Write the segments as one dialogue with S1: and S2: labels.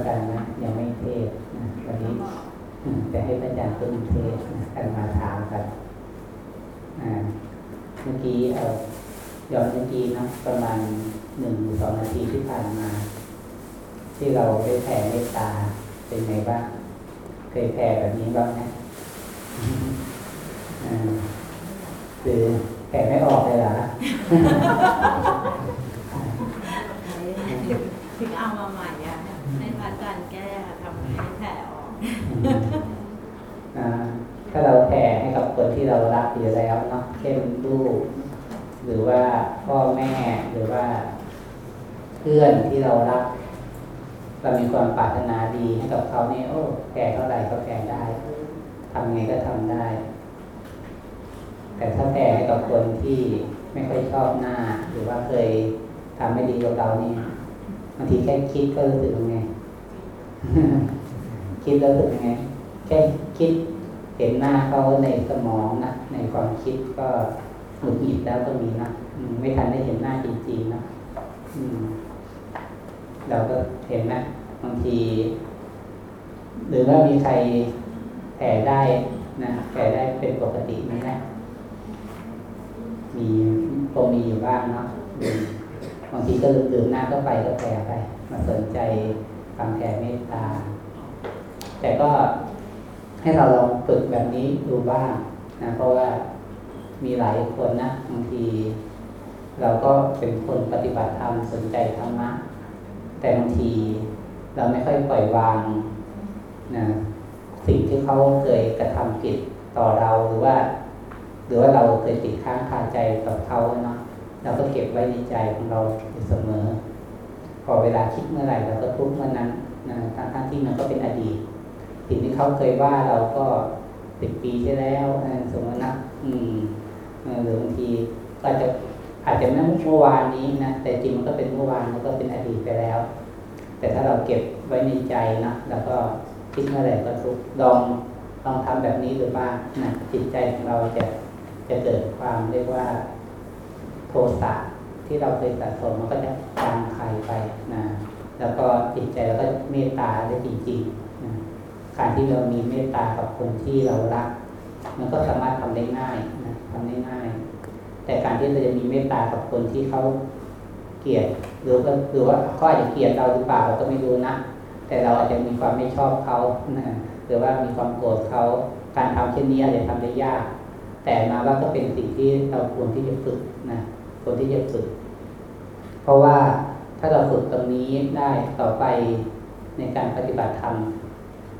S1: แล้วกันนะยังไม่เทศนะวันนี้จะให้พระอาจารย์ต้นเทศกันมาถามกันเมื่อกี้เออย้อนเมื่อกี้นะประมาณหนึ่งสองนาทีที่ผ่านมา ที่เราได้แผ่เมตตาเป็นไงบ้างเคยแผ่แบบนี้บ้างไหมหรือแผ่ไม่ออกเลยเหรอ
S2: ถึงเอามาใหม่อะให้พระอาจารย์แก้ทำให้แผลออก
S1: ถ้าเราแผ่ให้กับคน ที่เรารักอยู่แล้วเนาะเช่นลูก หรือว่าพ่อแม่หรือว่า เพื่อนที่เรารัก เรามีความปรารถนาดีให้กับเขาเนี่ยโอ้แผ่เท่าไหร่ก็แผ่ได้ทำไงก็ทำได้ แต่ถ้าแผ่ให้กับคนที่ไม่ค่อยชอบหน้า หรือว่าเคยทำไม่ดีกับเรานี่บางทีแค่คิดก็รู้สึกยังไง คิดแล้วรู้สึกยังไงแค่คิด เห็นหน้าเขาในสมองนะในความคิดก็หงุดหงิดแล้วก็มีนะไม่ทันได้เห็นหน้าจริงๆนะเราก็เห็นไหมบางที หรือว่ามีใครแผ่ได้นะแผ่ได้เป็นปกติไหมนะมีคงมีอยู่บ้างเนาะบางทีก็ลืมหน้าก็ไปก็แผ่ไป มาสนใจฟังแผ่เมตตา แต่ก็ ให้เราลองฝึกแบบนี้ดูบ้างนะเพราะว่ามีหลายคนนะบางที เราก็เป็นคนปฏิบัติธรรมสนใจธรรมะ แต่บางทีเราไม่ค่อยปล่อยวางนะสิ่งที่เขาเคยกระทำผิดต่อเราหรือว่า หรือว่าเราเคยติดค้างคาใจกับเขาเนาะเราก็เก็บไว้ในใจของเราเสมอ พอเวลาคิดเมื่อไหร่เราก็ทุกเมื่อนั้นนะทั้งที่มันก็เป็นอดีต สิ่งที่เขาเคยว่าเราก็สิบปีที่แล้วสมมตินะอืมหรือบางทีอาจจะอาจจะไม่เมื่อวานนี้นะแต่จริงมันก็เป็นเมื่อวานมันก็เป็นอดีตไปแล้ว แต่ถ้าเราเก็บไว้ในใจนะแล้วก็คิดเมื่อไหร่ก็ทุกลองลองทำแบบนี้หรือบ้างนะจิตใจของเราจะจะเกิดความเรียกว่าโทสะที่เราเคยสะสมมันก็จะจางคายไปนะแล้วก็จิตใจเราก็เมตตาได้จริงๆ การที่เรามีเมตตากับคนที่เรารัก มันก็สามารถทำได้ง่ายนะทำได้ง่าย แต่การที่เราจะมีเมตตากับคนที่เขาเกลียดหรือว่าหรือว่าเขาอาจจะเกลียดเราหรือเปล่าเราก็ไม่รู้นะแต่เราอาจจะมีความไม่ชอบเขานะหรือว่ามีความโกรธเขาการทำเช่นนี้อาจจะทำได้ยาก แต่มาว่าก็เป็นสิ่งที่เราควรที่จะฝึกนะควรที่จะฝึก เพราะว่าถ้าเราฝึกตรงนี้ได้ต่อไปในการปฏิบัติธรรม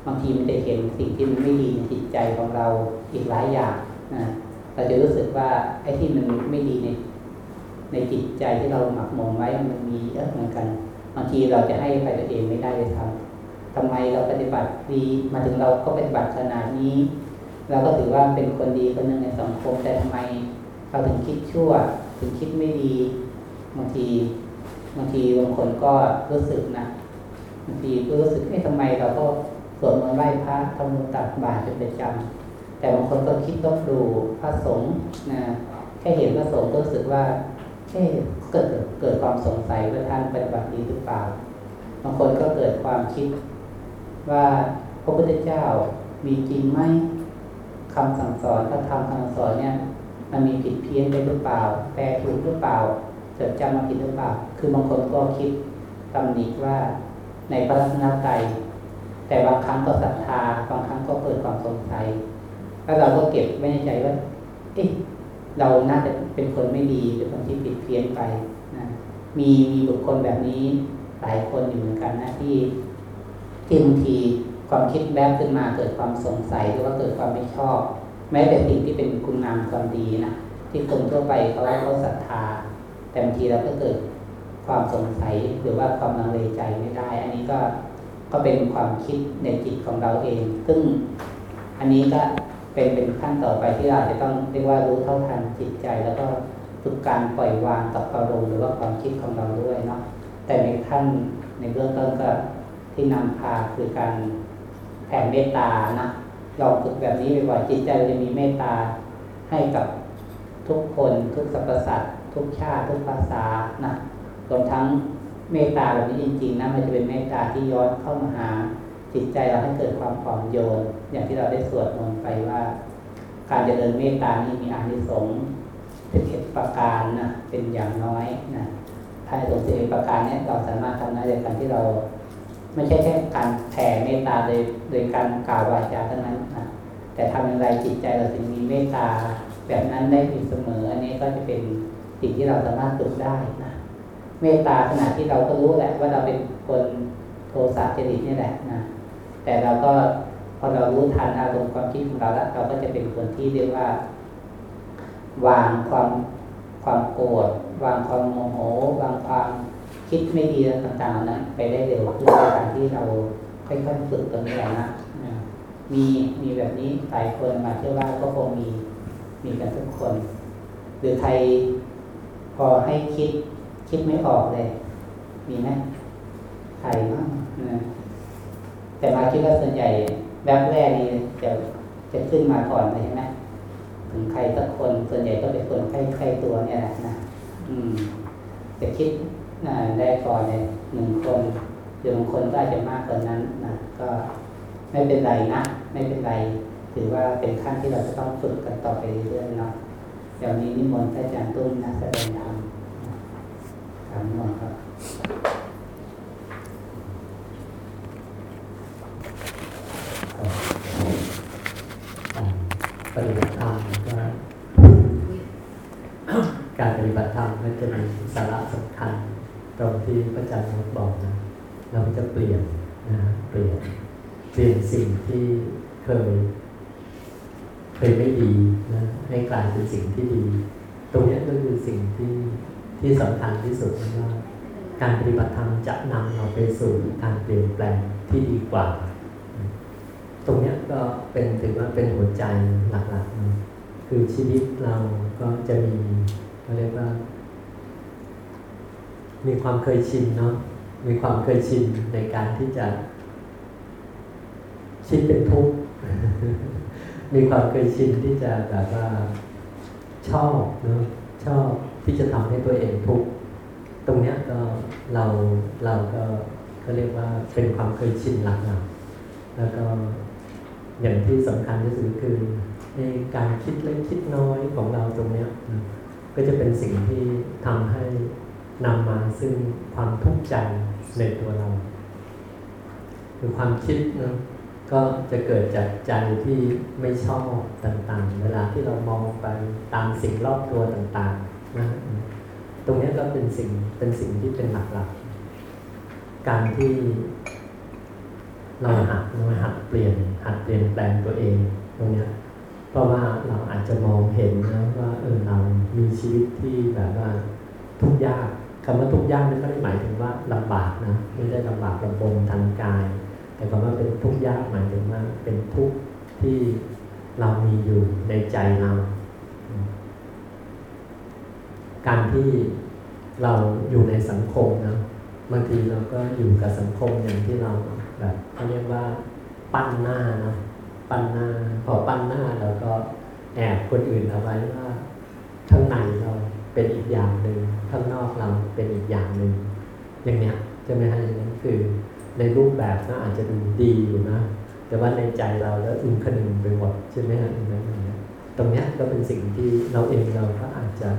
S1: บางทีมันจะเห็นสิ่งที่มันไม่ดีในจิตใจของเราอีกหลายอย่างนะเราจะรู้สึกว่าไอ้ที่มันไม่ดีในในจิตใจที่เราหมักหมมไว้มันมีเยอะเหมือนกัน บางทีเราจะให้ไปตัวเองไม่ได้เลยครับทำไมเราปฏิบัติดีมาถึงเราก็ปฏิบัติขนาดนี้ เราก็ถือว่าเป็นคนดีคนหนึ่งในสังคมแต่ทำไมเราถึงคิดชั่ว ถึงคิดไม่ดีบางทีบางทีบางคนก็รู้สึกนะบางทีก็รู้สึกเอ๊ะทำไมเราก็ สวดมนต์ไหว้พระทำบุญตักบาตรเป็นประจำแต่บางคนก็คิดต้องดูพระสงฆ์นะแค่เห็นพระสงฆ์ก็รู้สึกว่าเอ๊เกิดเกิดความสงสัยว่าท่านปฏิบัติดีหรือเปล่า บางคนก็เกิดความคิดว่าพระพุทธเจ้ามีจริงไหมคำสั่งสอนพระธรรมคำสอนเนี่ย มันมีผิดเพี้ยนไปหรือเปล่าแปลถูกหรือเปล่าจดจำมาผิดหรือเปล่า คือบางคนก็คิดตำหนิว่าในพระรัตนตรัย แต่บางครั้งก็ศรัทธา บางครั้งก็เกิดความสงสัย แล้วเราก็เก็บไว้ในใจว่าเอ๊ะเราน่าจะเป็นคนไม่ดีเป็นคนที่ผิดเพี้ยนไปนะมีมีบุคคลแบบนี้หลายคนอยู่เหมือนกันนะที่ที่บางทีความคิดแวบขึ้นมาเกิดความสงสัยหรือว่าเกิดความไม่ชอบ แม้แต่สิ่งที่เป็นคุณงามความดีนะที่คนทั่วไปเขาเขาศรัทธา แต่บางทีเราก็เกิดความสงสัยหรือว่าความลังเลใจไม่ได้ อันนี้ก็ ก็เป็นความคิดในจิตของเราเอง ซึ่งอันนี้ก็เป็นเป็นขั้นต่อไปที่เราจะต้องเรียกว่ารู้เท่าทันจิตใจ แล้วก็ฝึกการปล่อยวางกับอารมณ์หรือว่าความคิดของเราด้วยเนาะแต่ในขั้นในเบื้องต้นก็ที่นำพาคือการแผ่เมตตานะลองฝึกแบบนี้บ่อยๆจิตใจจะมีเมตตาให้กับทุกคนทุกสรรพสัตว์ทุกชาติทุกภาษานะรวมทั้ง เมตตาแบบนี้จริง ๆนะมันจะเป็นเมตตาที่ย้อนเข้ามาหาจิตใจเราให้เกิดความผ่อนโยน อย่างที่เราได้สวดมนต์ไปว่า การเจริญเมตตานี่มีอานิสงส์เป็นเอ็ดประการนะเป็นอย่างน้อยนะถ้าในสงส์สิบเอ็ดประการนี้เราสามารถทำได้โดยการที่เรา ไม่ใช่แค่การแผ่เมตตาโดยโดยการกล่าววาจาเท่านั้นนะแต่ทำอย่างไรจิตใจเราถึงมีเมตตาแบบนั้นได้อยู่เสมอ อันนี้ก็จะเป็นสิ่งที่เราสามารถฝึกได้นะ เมตตาขณะที่เราก็รู้แหละว่าเราเป็นคนโทสะจริตนี่แหละนะแต่เราก็พอเรารู้ทันอารมณ์ความคิดของเราแล้วเราก็จะเป็นคนที่เรียกว่า วางความความโกรธวางความโมโห วางความคิดไม่ดีต่างๆนั้นไปได้เร็วขึ้นในการที่เราค่อยๆฝึกตรงนี้แหละนะนะมีมีแบบนี้หลายคนมาเชื่อว่าก็คงมีมีกันทุกคน หรือใครพอให้คิด คิดไม่ออกเลย มีไหมใครบ้างนะแต่มาคิดว่าส่วนใหญ่แบบแรกนี่จะจะขึ้นมาก่อนเลยใช่ไหมถึงใครสักคนส่วนใหญ่ก็เป็นคนใกล้ใกล้ตัวเนี่ยแหละนะอืมจะคิดได้ก่อนเนี่ยหนึ่งคนหรือบางคนก็อาจจะมากกว่านั้นนะก็ไม่เป็นไรนะไม่เป็นไรถือว่าเป็นขั้นที่เราจะต้องฝึกกันต่อไปเรื่อยๆเนาะเดี๋ยวนี้นิมนต์อาจารย์ตุ้มนะแสดงธรรม ถามนิมนต์ครับ
S3: ปฏิบัติธรรมก็การปฏิบัติธรรมก็จะมีสาระสำคัญ ตรงที่พระอาจารย์มบอกนะ เราจะเปลี่ยนนะเปลี่ยนเปลี่ยนสิ่งที่เคยเคยไม่ดีนะให้กลายเป็นสิ่งที่ดี ตรงนี้ก็คือสิ่งที่ ที่สำคัญที่สุดว่าการปฏิบัติธรรมจะนำเราไปสู่การเปลี่ยนแปลงที่ดีกว่า ตรงนี้ก็เป็นถือว่าเป็นหัวใจหลักๆ คือชีวิตเราก็จะมีเขาเรียกว่า มีความเคยชินเนาะมีความเคยชินในการที่จะชินเป็นทุกข์มีความเคยชินที่จะแบบว่าชอบเนาะชอบ ที่จะทำให้ตัวเองทุกข์ตรงเนี้ยก็เราเราก็ก็เรียกว่าเป็นความเคยชินหลักๆแล้วก็อย่างที่สำคัญที่สุดคือในการคิดเล็กคิดน้อยของเราตรงเนี้ยก็จะเป็นสิ่งที่ทำให้นำมาซึ่งความทุกข์ใจในตัวเราคือความคิดนะก็จะเกิดจากใจที่ไม่ชอบต่างๆ เวลาที่เรามองไปตามสิ่งรอบตัวต่างๆ นะตรงนี้ก็เป็นสิ่งเป็นสิ่งที่เป็นหลักๆ การที่เราหัดเราหัดเปลี่ยนหัดเปลี่ยนแปลงตัวเองตรงนี้เพราะว่าเราอาจจะมองเห็นนะว่าเออเรามีชีวิตที่แบบว่าทุกข์ยากคำว่าทุกข์ยากนั่นไม่ได้หมายถึงว่าลำบากนะไม่ได้ลำบากลำบนทางกาย แต่คำว่าเป็นทุกข์ยากหมายถึงว่าเป็นทุกข์ที่เรามีอยู่ในใจเรา การที่เราอยู่ในสังคมนะบางทีเราก็อยู่กับสังคมอย่างที่เราแบบเขาเรียกว่าปั้นหน้านะปั้นหน้า พอปั้นหน้าเราก็แอบคนอื่นเอาไว้ว่าข้างในเราเป็นอีกอย่างหนึ่งข้างนอกเราเป็นอีกอย่างหนึ่งอย่างเนี้ยใช่ไหมฮะอย่างนั้นคือในรูปแบบก็อาจจะดูดีอยู่นะแต่ว่าในใจเราแล้วอึมคนึงไปหมดใช่ไหมฮะอย่างนั้นอย่างนี้ยตรงเนี้ยก็เป็นสิ่งที่เราเองเราก็อาจจะ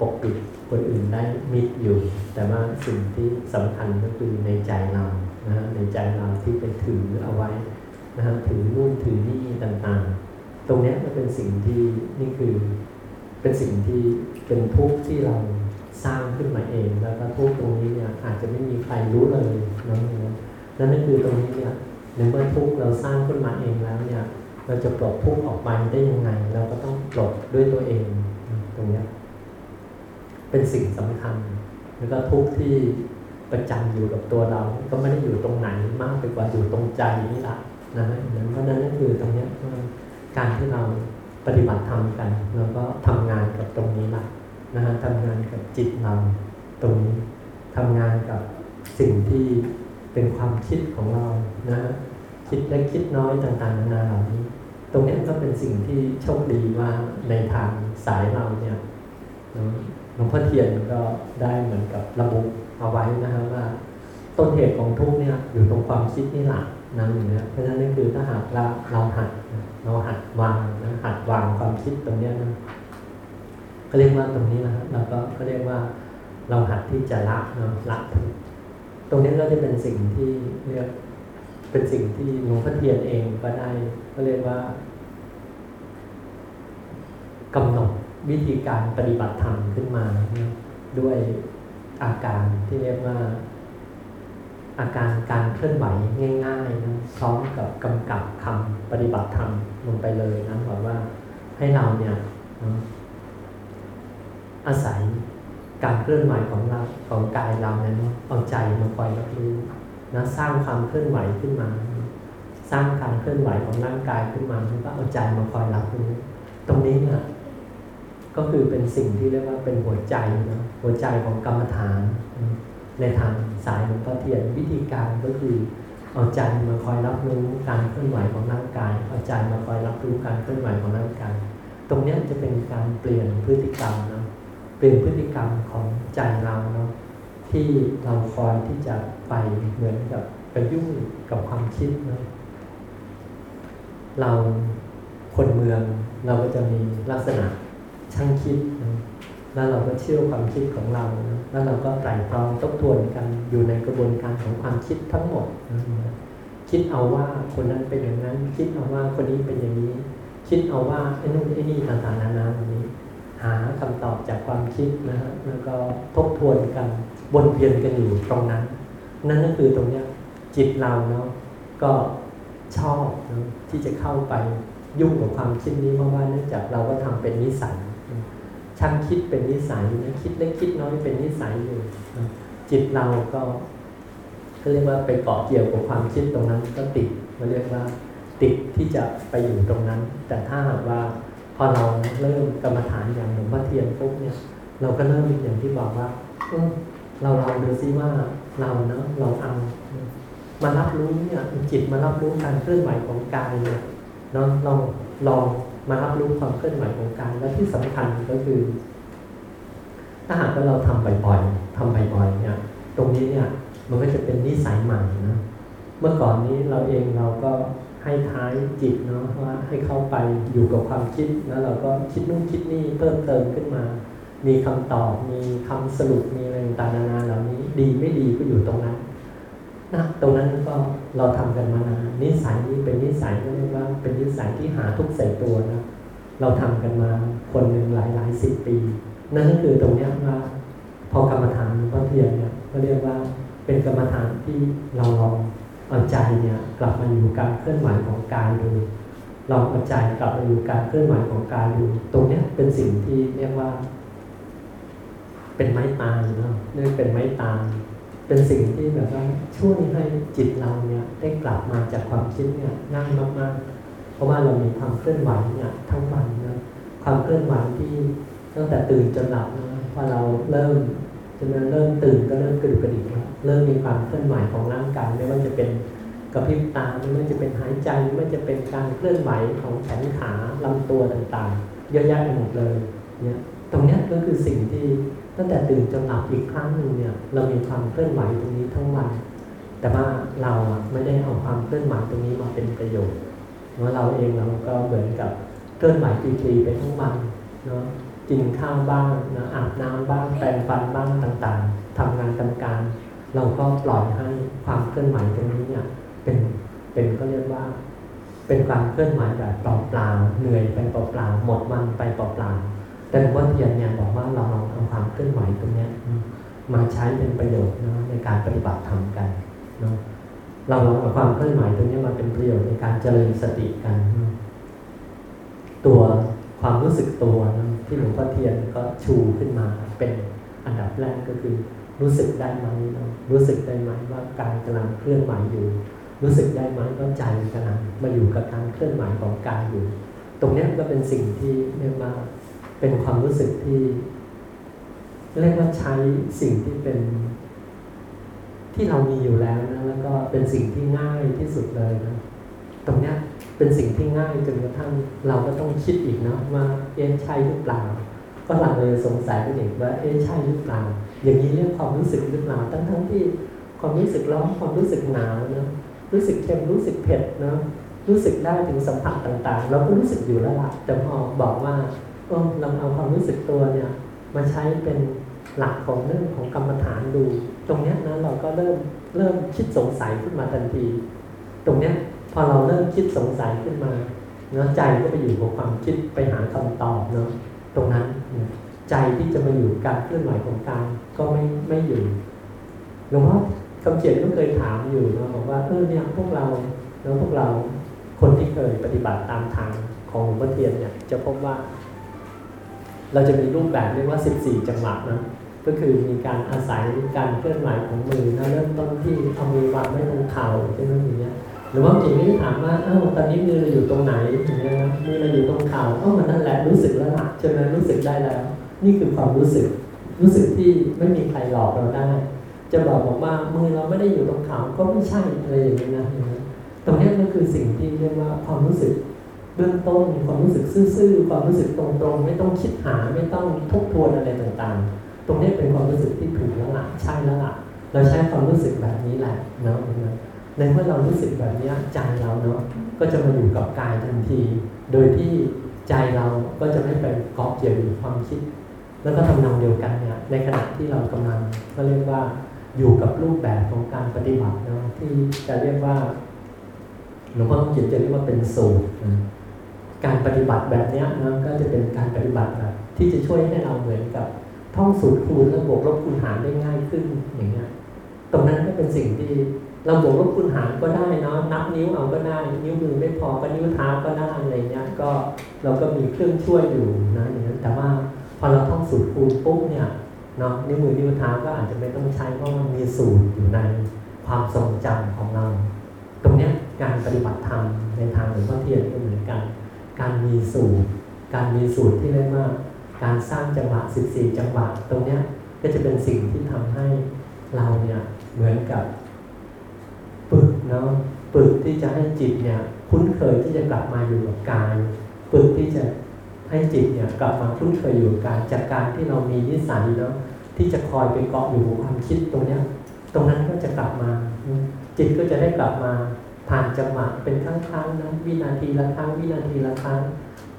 S3: ปกปิดคนอื่นได้มิดอยู่ แต่ว่าสิ่งที่สำคัญก็คือในใจเรานะในใจเราที่ไปถือเอาไว้นะถือนู่นถือนี่ต่างๆ ตรงนี้ก็เป็นสิ่งที่นี่คือเป็นสิ่งที่เป็นทุกข์ที่เราสร้างขึ้นมาเอง แล้วก็ทุกข์ตรงนี้เนี่ยอาจจะไม่มีใครรู้เลยนะนั่นนั่นคือตรงนี้เนี่ยในเมื่อทุกข์เราสร้างขึ้นมาเองแล้วเนี่ยเราจะปลดทุกข์ออกไปได้ยังไง เราก็ต้องปลดด้วยตัวเองตรงนี้ เป็นสิ่งสำคัญ แล้วก็ทุกที่ประจำอยู่กับตัวเรา ก็ไม่ได้อยู่ตรงไหนมากไปกว่าอยู่ตรงใจนี่แหละนะนั้นเพราะนั้นนั่นคือตรงนี้ว่าการที่เราปฏิบัติธรรมกัน แล้วก็ทำงานกับตรงนี้แหละนะฮะทำงานกับจิตเราตรงนี้ทำงานกับสิ่งที่เป็นความคิดของเรานะฮะคิดเล็กคิดน้อยต่างๆนานาเหล่านี้ ตรงนี้ก็เป็นสิ่งที่โชคดีว่าในทางสายเราเนี่ยเนาะ หลวงพ่อเทียนก็ได้เหมือนกับระบุเอาไว้นะฮะว่า ต้นเหตุของทุกเนี่ยอยู่ตรงความคิดนี่แหละนั่นอย่างเงี้ยเพราะฉะนั้นนี่คือถ้าหากเราเราหัดเราหัดวางนะหัดวางความคิดตรงเนี้ยนะก็เรียกว่าตรงนี้นะเราก็ก็เรียกว่าเราหัดที่จะละเนาะละทุกตรงนี้ก็จะเป็นสิ่งที่เรียกเป็นสิ่งที่หลวงพ่อเทียนเองก็ได้ก็เรียกว่ากำหนด วิธีการปฏิบัติธรรมขึ้นมานด้วยอาการที่เรียกว่า อาการการเคลื่อนไหวง่ายๆนะพร้อมกับกำกับคำปฏิบัติธรรมลงไปเลยนะบอกว่าให้เราเนี่ยอาศัยการเคลื่อนไหวของเราของกายเราเนี่ยเนาเอาใจมาคอยรับรู้นะสร้างความเคลื่อนไหวขึ้นมา สร้างการเคลื่อนไหวของร่างกายขึ้นมาแล้วก็เอาใจมาคอยรับรู้ตรงนี้เนี่ย ก็คือเป็นสิ่งที่เรียกว่าเป็นหัวใจนะหัวใจของกรรมฐาน ในทางสายหลวงพ่อเทียนวิธีการก็คือเอาใจมาคอยรับรู้การเคลื่อนไหวของร่างกาย เอาใจมาคอยรับรู้การเคลื่อนไหวของร่างกาย ตรงนี้จะเป็นการเปลี่ยนพฤติกรรมนะเปลี่ยนพฤติกรรมของใจเราเนาะที่เราคอยที่จะไปเหมือนกับไปยุ่งกับความคิดเนาะเราคนเมืองเราก็จะมีลักษณะ ช่างคิดนะแล้วเราก็เชื่อความคิดของเรานะแล้วเราก็ไตร่ตรองทบทวนกันอยู่ในกระบวนการของความคิดทั้งหมดนะคิดเอาว่าคนนั้นเป็นอย่างนั้น คิดเอาว่าคนนี้เป็นอย่างนี้ คิดเอาว่าไอ้นู่นไอ้นี่ต่างๆนานาแบบนี้ หาคำตอบจากความคิดนะฮะแล้วก็ทบทวนกันวนเวียนกันอยู่ตรงนั้น นั่นก็คือตรงเนี้ยจิตเราเนาะก็ชอบนะที่จะเข้าไปยุ่งกับความคิดนี้เพราะว่าเนื่องจากเราก็ทำเป็นนิสัย ช่างคิดเป็นนิสัยนะคิดเล็กคิดน้อยเป็นนิสัยอยู่จิตเราก็ก็เรียกว่าไปเกาะเกี่ยวกับความคิดตรงนั้นก็ติดเราเรียกว่าติดที่จะไปอยู่ตรงนั้น แต่ถ้าหากว่าพอเราเริ่มกรรมฐานอย่างหลวงพ่อเทียนปุ๊บเนี่ยเราก็เริ่มอย่างที่บอกว่าเออเราลองดูซิว่าเราเนาะเราเอามารับรู้เนี่ยจิตมารับรู้การเคลื่อนไหวของกายเนี่ยเนาะเราลอง มารับรู้ความเคลื่อนไหวของกายแล้วที่สำคัญก็คือ ถ้าหากว่าเราทำบ่อยๆทำบ่อยๆเนี่ย ตรงนี้เนี่ยมันก็จะเป็นนิสัยใหม่นะเมื่อก่อนนี้เราเองเราก็ให้ท้ายจิตเนาะว่าให้เข้าไปอยู่กับความคิดแล้วเราก็คิดนู่นคิดนี่เพิ่มเติมขึ้นมา มีคำตอบมีคำสรุปมีอะไรต่างๆนานาเหล่านี้ ดีไม่ดีก็อยู่ตรงนั้น นะตรงนั้นก็เราทำกันมานานนิสัยนี้เป็นนิสัยก็เรียกว่า เป็นนิสัยที่หาทุกใส่ตัวนะเราทำกันมาคนหนึ่งหลายหลายสิบปี นั่นก็คือตรงนี้ว่า พอกรรมฐานพระเพียรเนี่ยก็เรียกว่าเป็นกรรมฐานที่เราลองเอาใจเนี่ยกลับมาอยู่การเคลื่อนไหวของกายดูลองเอาใจกลับมาอยู่การเคลื่อนไหวของกายดูตรงเนี้ยเป็นสิ่งที่เรียกว่า เป็นไม้ตายเนาะเรียกเป็นไม้ตาย เป็นสิ่งที่แบบว่าช่วยให้จิตเราเนี่ยได้กลับมาจากความคิดเนี่ยง่ายมากๆ เพราะว่าเรามีความเคลื่อนไหวเนี่ยทั้งวันนะความเคลื่อนไหวที่ตั้งแต่ตื่นจนหลับนะพอเราเริ่มจนเริ่มตื่นก็เริ่มกระดุกกระดิกแล้วเริ่มมีความเคลื่อนไหวของร่างกายไม่ว่าจะเป็นกระพริบตาไม่ว่าจะเป็นหายใจไม่ว่าจะเป็นการเคลื่อนไหวของแขนขาลำตัวต่างๆ เยอะแยะไปหมดเลยเนี่ยตรงนี้ก็คือสิ่งที่ ตั้งแต่ตื่นจนหลับอีกครั้งหนึ่งเนี่ย เรามีความเคลื่อนไหวตรงนี้ทั้งวัน แต่ว่าเราอะไม่ได้เอาความเคลื่อนไหวตรงนี้มาเป็นประโยชน์เนาะเราเองเราก็เหมือนกับเคลื่อนไหวฟรีๆไปทั้งวันเนาะกินข้าวบ้างนะอาบน้ำบ้างแปรงฟันบ้างต่างๆทำงานทำการ เราก็ปล่อยให้ความเคลื่อนไหวตรงนี้เนี่ยเป็นเป็นก็เรียกว่า เป็นการเคลื่อนไหวแบบเปล่าๆเหนื่อยไปเปล่าๆหมดวันไปเปล่าๆ แต่หลวงพ่อเทียนเนี่ยบอกว่าเราลองเอาความเคลื่อนไหวตรงนี้มาใช้เป็นประโยชน์นะในการปฏิบัติธรรมกันเนาะเราลองเอาความเคลื่อนไหวตรงนี้มาเป็นประโยชน์ในการเจริญสติกัน ตัวความรู้สึกตัวนะที่หลวงพ่อเทียนก็ชูขึ้นมาเป็นอันดับแรกก็คือ รู้สึกได้ไหมนะรู้สึกได้ไหมว่ากายกำลังเคลื่อนไหวอยู่ รู้สึกได้ไหมว่าใจกำลังมาอยู่กับการเคลื่อนไหวของกายอยู่ ตรงนี้ก็เป็นสิ่งที่เรียกว่า เป็นความรู้สึกที่เรียกว่าใช้สิ่งที่เป็น ที่เรามีอยู่แล้วนะแล้วก็เป็นสิ่งที่ง่ายที่สุดเลยนะตรงเนี้ยเป็นสิ่งที่ง่ายจนกระทั่งเราก็ต้องคิดอีกนะว่าเอ็นใช่หรือเปล่าฝรั่งเลยสงสัยกันอีกว่าเอ๊ะใช่หรือเปล่า อย่างนี้เรียกความรู้สึกหรือเปล่าทั้งทั้งที่ความรู้สึกร้อนความรู้สึกหนาวนะรู้สึกเค็มรู้สึกเผ็ดนะรู้สึกได้ถึงสัมผัสต่างๆ เราก็รู้สึกอยู่แล้วล่ะแต่พอบอกว่า เออเราเอาความรู้สึกตัวเนี่ยมาใช้เป็นหลักของเรื่องของกรรมฐานดู ตรงเนี้ยนะเราก็เริ่มเริ่มคิดสงสัยขึ้นมาทันที ตรงเนี้ยพอเราเริ่มคิดสงสัยขึ้นมาเนาะใจก็ไปอยู่กับความคิดไปหาคำตอบเนาะตรงนั้นใจที่จะมาอยู่การเคลื่อนไหวของกายก็ไม่ไม่อยู่หลวงพ่อคำเขียนก็เคยถามอยู่เนาะบอกว่าเออเนี่ยพวกเราแล้วพวกเราคนที่เคยปฏิบัติตามทางของหลวงพ่อเทียนเนี่ยจะพบว่า เราจะมีรูปแบบเรียกว่า 14 จังหวะนะก็คือมีการอาศัยการเคลื่อนไหวของมือนะเริ่มต้นที่เอามือวางไว้ตรงเข่าใช่ไหมอย่างเงี้ยหรือว่าจริงไม่ถามว่าเอ้าตอนนี้มือเราอยู่ตรงไหนอย่างเงี้ยมือเราอยู่ตรงเข่าเอ้ามันนั่นแหละรู้สึกแล้วล่ะใช่ไหมรู้สึกได้แล้ว นี่คือความรู้สึก รู้สึกที่ไม่มีใครหลอกเราได้ จะบอกบอกว่ามือเราไม่ได้อยู่ตรงเข่าก็ไม่ใช่อะไรอย่างเงี้ยนะตรงนี้ก็คือสิ่งที่เรียกว่าความรู้สึก เบื้องต้นความรู้สึกซื่อๆความรู้สึกตรงๆ ไม่ต้องคิดหาไม่ต้องทบทวนอะไรต่างๆ ตรงนี้เป็นความรู้สึกที่ถูกแล้วล่ะใช่แล้วล่ะ เราใช้ความรู้สึกแบบนี้แหละเนาะในเมื่อเรารู้สึกแบบนี้ใจเราเนาะก็จะมาอยู่กับกายทันที โดยที่ใจเราก็จะไม่ไปเกาะเกี่ยวอยู่ความคิด แล้วก็ทำนองเดียวกันเนี่ยในขณะที่เรากำลังก็เรียกว่าอยู่กับรูปแบบของการปฏิบัติเนาะที่จะเรียกว่าหลวงพ่อต้องเขียนจะเรียกว่าเป็นสูตรนะ การปฏิบัติแบบนี้นะก็จะเป็นการปฏิบัติแบบที่จะช่วยให้เราเหมือนกับท่องสูตรคูณและบวกลบคูณหารได้ง่ายขึ้นอย่างเงี้ยตรงนั้นก็เป็นสิ่งที่เราบวกลบคูณหารก็ได้เนาะนับนิ้วเอาก็ได้ นิ้วมือไม่พอก็นิ้วเท้าก็ได้อะไรเงี้ยก็เราก็มีเครื่องช่วยอยู่นะอย่างนั้นแต่ว่าพอเราท่องสูตรคูณปุ๊บเนี่ยเนาะนิ้วมือนิ้วเท้าก็อาจจะไม่ต้องใช้เพราะมันมีสูตรอยู่ในความทรงจำของเรา ตรงเนี้ยการปฏิบัติธรรมในทางหลวงพ่อเทียนก็เหมือนกัน การมีสูตร การมีสูตรที่เรียกว่าการสร้างจังหวะ 14 จังหวะ ตรงเนี้ยก็จะเป็นสิ่งที่ทำให้เราเนี่ยเหมือนกับปึกเนาะปึกที่จะให้จิตเนี่ยคุ้นเคยที่จะกลับมาอยู่กับกายปึกที่จะให้จิตเนี่ยกลับมาคุ้นเคยอยู่กับกายจากการที่เรามีนิสัยเนาะที่จะคอยไปเกาะอยู่กับความคิดตรงเนี้ยตรงนั้นก็จะกลับมา จิตก็จะได้กลับมา ผ่านจังหวะเป็นครั้งๆนะวินาทีละครั้งวินาทีละครั้ง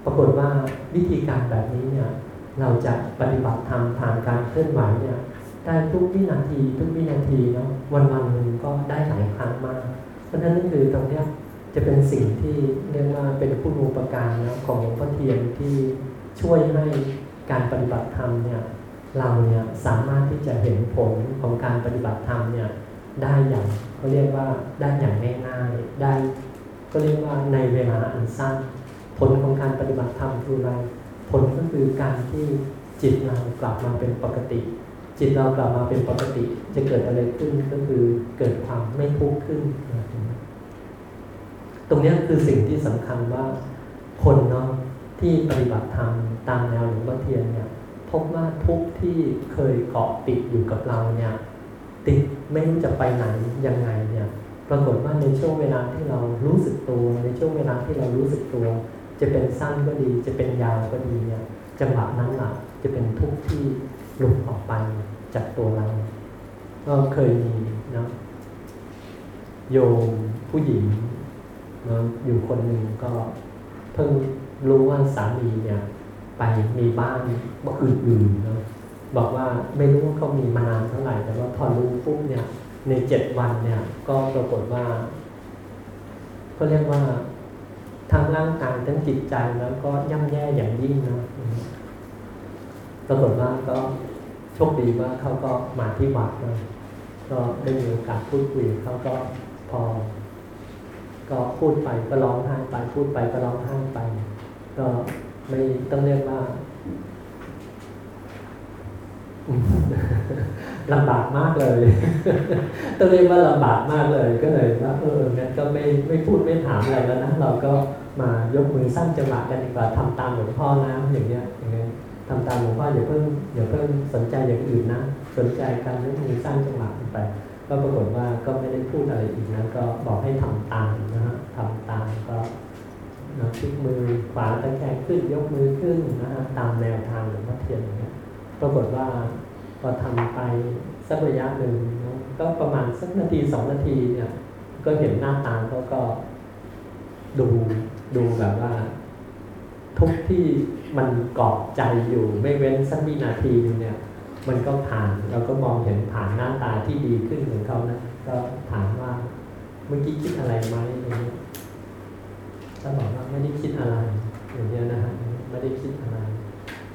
S3: ปรากฏว่าวิธีการแบบนี้เนี่ยเราจะปฏิบัติธรรมผ่านการเคลื่อนไหวเนี่ยได้ทุกวินาทีทุกวินาทีเนาะวันวันหนึ่งก็ได้หลายครั้งมาก เพราะฉะนั้นนั่นคือตรงเนี้ยจะเป็นสิ่งที่เรียกว่าเป็นคุณูปการนะของหลวงพ่อเทียนที่ช่วยให้การปฏิบัติธรรมเนี่ยเราเนี่ยสามารถที่จะเห็นผลของการปฏิบัติธรรมเนี่ยได้อย่าง เขาเรียกว่าได้อย่างง่ายๆได้ ก็เรียกว่าในเวลาอันสั้น ผลของการปฏิบัติธรรมคืออะไร ผลก็คือการที่จิตเรากลับมาเป็นปกติ จิตเรากลับมาเป็นปกติ จะเกิดอะไรขึ้นก็คือเกิดความไม่ทุกข์ขึ้น ตรงนี้คือสิ่งที่สำคัญว่าคนเนาะที่ปฏิบัติธรรมตามแนวหลวงพ่อเทียนเนี่ยพบว่าทุกข์ที่เคยเกาะติดอยู่กับเราเนี่ย ติดไม่รู้จะไปไหนยังไงเนี่ยปรากฏว่าในช่วงเวลาที่เรารู้สึกตัว ในช่วงเวลาที่เรารู้สึกตัว จะเป็นสั้นก็ดี จะเป็นยาวก็ดีเนี่ยจังหวะนั้นล่ะจะเป็นทุกข์ที่หลุดออกไปจากตัวเรา ก็เคยมีนะโยมผู้หญิงนะอยู่คนหนึ่งก็เพิ่งรู้ว่าสามีเนี่ย ไปมีบ้านอื่นๆนะ บอกว่าไม่รู้ว่าเขามีมานานเท่าไหร่ แต่ว่าพอรู้ปุ๊บเนี่ย ในเจ็ดวันเนี่ย ก็ปรากฏว่าก็เรียกว่าทั้งร่างกายทั้งจิตใจแล้วก็ย่ำแย่อย่างยิ่งนะปรากฏว่าก็โชคดีว่าเขาก็มาที่วัดนะก็ได้มีโอกาสพูดคุยเขาก็พอ ก็พูดไปก็ร้องไห้ไปพูดไปก็ร้องไห้ไป ก็ไม่ต้องเรียกว่า ลำบากมากเลยต้องเรียกว่าลำบากมากเลยก็เลยว่าเอองั้นก็ไม่ไม่พูดไม่ถามอะไรแล้วนะเราก็มายกมือสร้างจังหวะกันดีกว่าทำตามหลวงพ่อนะอย่างเงี้ยอย่างเงี้ยทำตามหลวงพ่ออย่าเพิ่งอย่าเพิ่งสนใจอย่างอื่นนะ สนใจการยกมือสร้างจังหวะไป ก็ปรากฏว่าก็ไม่ได้พูดอะไรอีกนะก็บอกให้ทำตามนะฮะทำตามก็นะพลิกมือขวาตะแคงขึ้นยกมือขึ้นนะฮะตามแนวทางหลวงพ่อเทียนอย่างเงี้ย ปรากฏว่าพอทำไปสักระยะหนึ่งนะก็ประมาณสักนาทีสองนาทีเนี่ย ก็เห็นหน้าตาเขาก็ดูดูแบบว่า ทุกที่มันเกาะใจอยู่ไม่เว้นสักวินาทีนึงเนี่ย มันก็ผ่านเราก็มองเห็นผ่านหน้าตาที่ดีขึ้นของเขานะก็ถามว่าเมื่อกี้คิดอะไรไหมอย่างนี้ถ้าบอกว่าไม่ได้คิดอะไรอย่างเงี้ยนะฮะไม่ได้คิดอะไร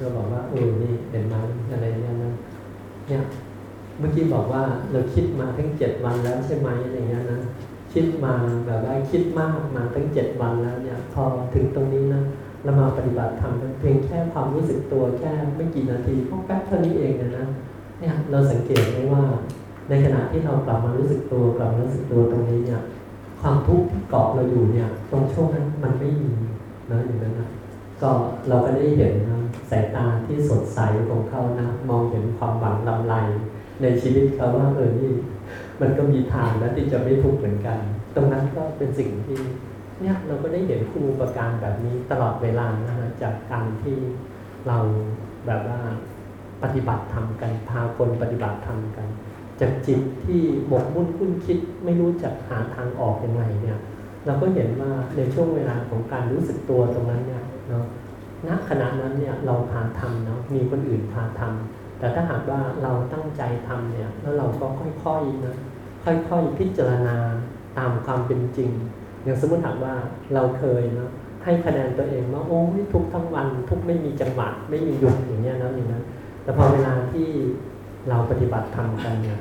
S3: เราบอกว่าเออนี่เห็นไหมอะไรเนี่ยนะเนี่ยเมื่อกี้บอกว่าเราคิดมาทั้งเจ็ดวันแล้วใช่ไหมอะไรเงี้ยนะคิดมาแบบว่าคิดมากมาตั้งเจ็ดวันแล้วเนี่ย พอถึงตรงนี้นะเรามาปฏิบัติธรรมเพียงแค่ความรู้สึกตัวแค่ไม่กี่นาทีก็แป๊บเท่านี้เองนะนะเนี่ยเราสังเกตไหมว่า ในขณะที่เรากลับมารู้สึกตัวกลับมารู้สึกตัวตรงนี้เนี่ย ความทุกข์ที่เกาะเราอยู่เนี่ย ตรงช่วงนั้นมันไม่มีนะอย่างนั้นนะ ก็เราก็ได้เห็นนะสายตาที่สดใสของเขานะ มองเห็นความหวังลำไรในชีวิตเขาว่าเออนี่มันก็มีทางนะที่จะไม่ทุกข์เหมือนกัน ตรงนั้นก็เป็นสิ่งที่เนี่ยเราก็ได้เห็นครูประการแบบนี้ตลอดเวลานะฮะจากการที่เราแบบว่าปฏิบัติธรรมกันพาคนปฏิบัติธรรมกัน จากจิตที่หมกมุ่นคุ้นคิดไม่รู้จักหาทางออกยังไงเนี่ย เราก็เห็นว่าในช่วงเวลาของการรู้สึกตัวตรงนั้นเนี่ย เนาะณขณะนั้นเนี่ยเราพาทำเนาะมีคนอื่นพาทำแต่ถ้าหากว่าเราตั้งใจทำเนี่ยแล้วเราก็ค่อยๆนะค่อยๆพิจารณาตามความเป็นจริง อย่างสมมติถามว่าเราเคยเนาะให้คะแนนตัวเองว่าโอ้ยทุกทั้งวัน ทุกไม่มีจังหวะไม่มีหยุดอย่างเงี้ยนะอย่างนั้น แต่พอเวลาที่เราปฏิบัติธรรมกันเนี่ย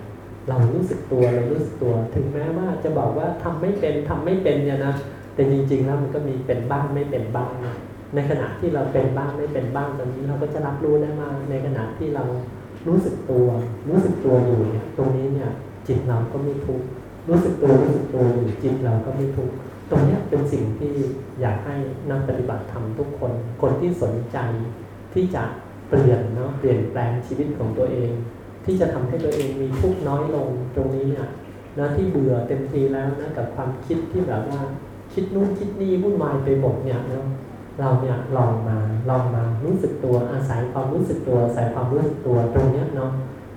S3: เรารู้สึกตัวเรารู้สึกตัว ถึงแม้ว่าจะบอกว่าทำไม่เป็นทำไม่เป็นเนี่ยนะแต่จริง ๆ แล้วมันก็มีเป็นบ้างไม่เป็นบ้างนะ ในขณะที่เราเป็นบ้างไม่เป็นบ้างตรงนี้เราก็จะรับรู้ได้ว่าในขณะที่เรารู้สึกตัว รู้สึกตัวอยู่เนี่ยตรงนี้เนี่ยจิตเราก็ไม่ทุกข์รู้สึกตัวรู้สึกตัวอยู่จิตเราก็ไม่ทุกข์ตรงนี้เป็นสิ่งที่อยากให้นักปฏิบัติธรรมทุกคน คนที่สนใจที่จะเปลี่ยนเนาะเปลี่ยนแปลงชีวิตของตัวเอง ที่จะทำให้ตัวเองมีทุกข์น้อยลงตรงนี้เนี่ยนะที่เบื่อเต็มทีแล้วนะกับความคิดที่แบบว่าคิดนู่นคิดนี่วุ่นวายไปหมดเนี่ยเนาะ เราเนี่ยลองมาลองมารู้สึกตัวอาศัยความรู้สึกตัวอาศัยความรู้สึกตัวตรงเนี้ยเนาะ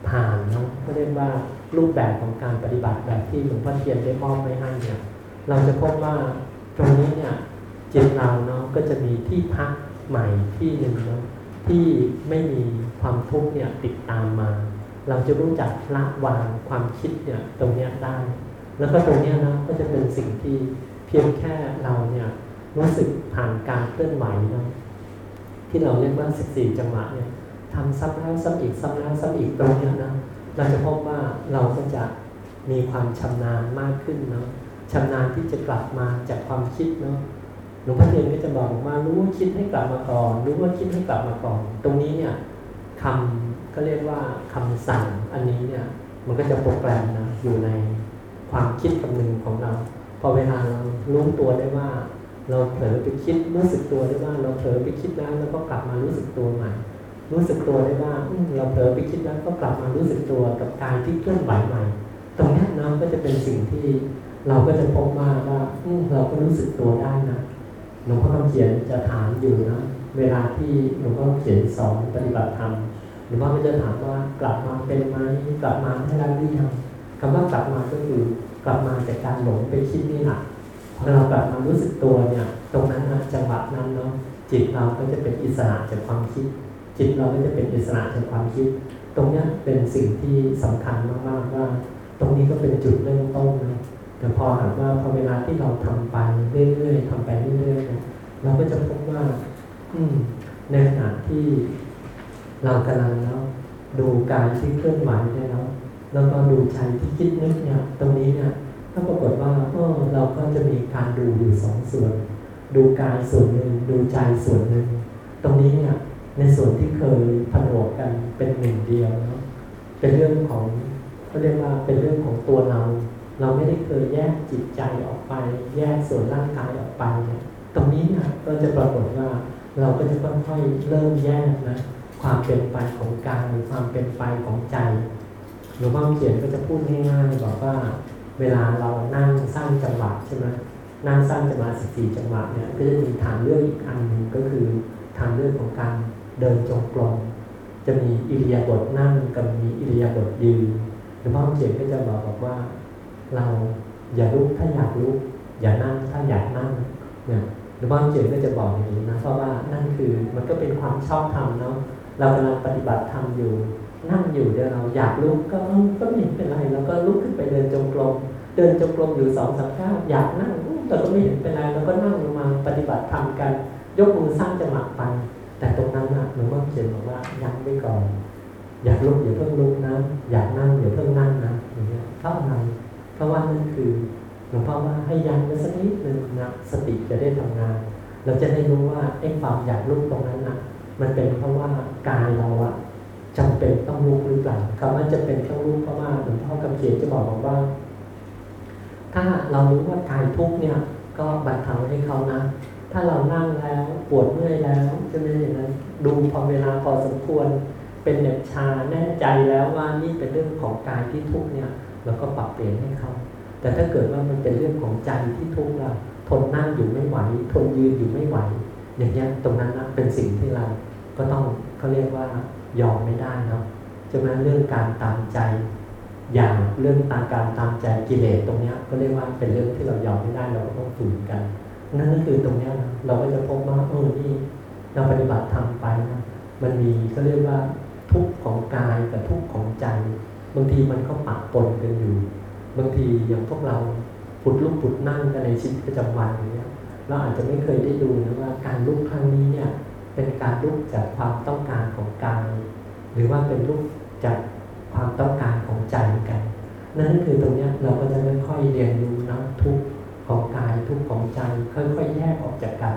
S3: ผ่านเนาะก็เรียกว่ารูปแบบของการปฏิบัติแบบที่หลวงพ่อเทียนได้มอบไว้ให้เนี่ยเราจะพบว่าตรงนี้เนี่ยจิตเราเนาะก็จะมีที่พักใหม่ที่หนึ่งเนาะที่ไม่มีความทุกข์เนี่ยติดตามมา เราจะรู้จักละวางความคิดเนี่ยตรงเนี้ยได้ แล้วก็ตรงเนี้ยนะก็จะเป็นสิ่งที่เพียงแค่เราเนี่ย รู้สึกผ่านการเคลื่อนไหวเนาะที่เราเรียกว่า 14 จังหวะเนี่ยทำซ้ำแล้วซ้ำอีกซ้ำแล้วซ้ำอีกตรงนี้นะเราจะพบว่าเราก็จะมีความชำนาญมากขึ้นเนาะชำนาญที่จะกลับมาจากความคิดเนาะหลวงพ่อเทียนก็จะบอกว่ารู้ว่าคิดให้กลับมาก่อน รู้ว่าคิดให้กลับมาก่อน ตรงนี้เนี่ยคำก็เรียกว่าคำสั่งอันนี้เนี่ยมันก็จะโปรแกรมนะอยู่ในความคิดคำนึงของเรา พอเวลาเรารู้ตัวได้ว่า เราเผลอไปคิดรู้สึกตัวได้ว่างเราเผลอไปคิดแล้วแล้วก็กลับมารู้สึกตัวใหม่ รู้สึกตัวได้ว่าอืมเราเผลอไปคิดแล้วก็กลับมารู้สึกตัวกับกายที่เคลื่อนไหวใหม่ ตรงนี้นะก็จะเป็นสิ่งที่เราก็จะพบว่าว่าเราก็รู้สึกตัวได้นะหลวงพ่อคำเขียนจะถามอยู่นะเวลาที่หลวงพ่อเขียนสอนปฏิบัติธรรมหรือว่าก็จะถามว่ากลับมาเป็นไหมกลับมาให้ได้หรือยังคำว่ากลับมาก็คือกลับมาจากการหลงไปคิดนี่แหละ เรากลับมารู้สึกตัวเนี่ย ตรงนั้นนะจังหวะนั้นเนาะจิตเราก็จะเป็นอิสระจากความคิด จิตเราก็จะเป็นอิสระจากความคิด ตรงเนี้ยเป็นสิ่งที่สำคัญมากๆว่า ตรงนี้ก็เป็นจุดเริ่มต้นนะแต่พอหากว่าพอเวลาที่เราทำไปเรื่อยๆทำไปเรื่อยๆเนี่ยเราก็จะพบว่า อืมในขณะที่เรากำลังแล้วดูกายที่เคลื่อนไหวเนี่ยเนาะแล้วก็ดูใจที่คิดนึกเนี่ยตรงนี้เนี่ย ถ้าปรากฏว่าเออเราก็จะมีการดูอยู่สองส่วน ดูกายส่วนหนึ่งดูใจส่วนหนึ่ง ตรงนี้เนี่ยในส่วนที่เคยผนวกกันเป็นหนึ่งเดียวเนาะเป็นเรื่องของเขาเรียกว่าเป็นเรื่องของตัวเรา เราไม่ได้เคยแยกจิตใจออกไป แยกส่วนร่างกายออกไปเนี่ยตรงนี้เนี่ยก็จะปรากฏว่าเราก็จะค่อยๆเริ่มแยกนะความเป็นไปของกายความเป็นไปของใจหลวงพ่อเขียนก็จะพูดง่ายๆบอกว่า เวลาเรานั่งสร้างจังหวะใช่ไหมนั่งสร้างจังหวะ14จังหวะเนี่ยก็จะมีทางเลือกอีกอันหนึ่งก็คือทางเลือกของการเดินจงกรมจะมีอิริยาบถนั่งกับมีอิริยาบถยืนหลวงพ่อเขียนก็จะบอกบอกว่า เราอย่าลุกถ้าอยากลุกอย่านั่งถ้าอยากนั่งเนี่ยหลวงพ่อเขียนก็จะบอกอย่างนี้นะเพราะว่านั่นคือมันก็เป็นความชอบธรรมเนาะเรากำลังปฏิบัติธรรมอยู่ นั่งอยู่เดี๋ยวเราอยากลุกก็ก็ไม่เห็นเป็นไรแล้วก็ลุกขึ้นไปเดินจงกรม เดินจงกรมอยู่สองสามก้าวอยากนั่งแต่ก็ไม่เห็นเป็นไรแล้วก็นั่งลงมาปฏิบัติธรรมกัน ยกมือสร้างจังหวะไป แต่ตรงนั้นนะหลวงพ่อเขียนบอกว่ายังไว้ก่อน อยากลุกอย่าเพิ่งลุกนะ อยากนั่งอย่าเพิ่งนั่งนะอย่างเงี้ยเพราะอะไรเพราะว่านั่นคือหลวงพ่อว่าให้ยั้งไว้สักนิดหนึ่งนะสติจะได้ทำงาน เราจะได้รู้ว่าไอ้ความอยากลุกตรงนั้นนะมันเป็นเพราะว่ากายเราอะจำเป็นต้องลุกหรือเปล่าคำว่าจะเป็นต้องลุกเพราะว่าหลวงพ่อกำเขียนจะบอกบอกว่า ถ้าเรารู้ว่ากายทุกเนี่ยก็บรรเทาให้เขานะ ถ้าเรานั่งแล้วปวดเมื่อยแล้วจะไม่อย่างนั้นดูพอเวลาพอสมควร เป็นเน็บชาแน่ใจแล้วว่านี่เป็นเรื่องของกายที่ทุกเนี่ยเราก็ปรับเปลี่ยนให้เขา แต่ถ้าเกิดว่ามันเป็นเรื่องของใจที่ทุกข์เราทนนั่งอยู่ไม่ไหว ทนยืนอยู่ไม่ไหว อย่างเงี้ตรงนั้นนะเป็นสิ่งที่เราก็ต้องเขาเรียกว่ายอมไม่ได้เนาะฉะนั้นเรื่องการตามใจ อย่างเรื่องตามการตามใจกิเลสตรงนี้ก็เรียกว่าเป็นเรื่องที่เรายอมไม่ได้เราก็ต้องฝืนกัน นั่นก็คือตรงนี้นะเราก็จะพบว่าเออนี่เราปฏิบัติทำไปนะมันมีก็เรียกว่าทุกข์ของกายกับทุกข์ของใจ บางทีมันก็ปะปนกันอยู่ บางทีอย่างพวกเราผุดลุกผุดนั่งกันในชีวิตประจำวันอย่างเงี้ยเราอาจจะไม่เคยได้ดูนะว่าการลุกครั้งนี้เนี่ยเป็นการลุกจากความต้องการของกายหรือว่าเป็นลุกจาก ความต้องการของใจกัน นั่นก็คือตรงนี้เราก็จะค่อยๆเรียนรู้นะทุกของกายทุกของใจค่อยๆแยกออกจากกัน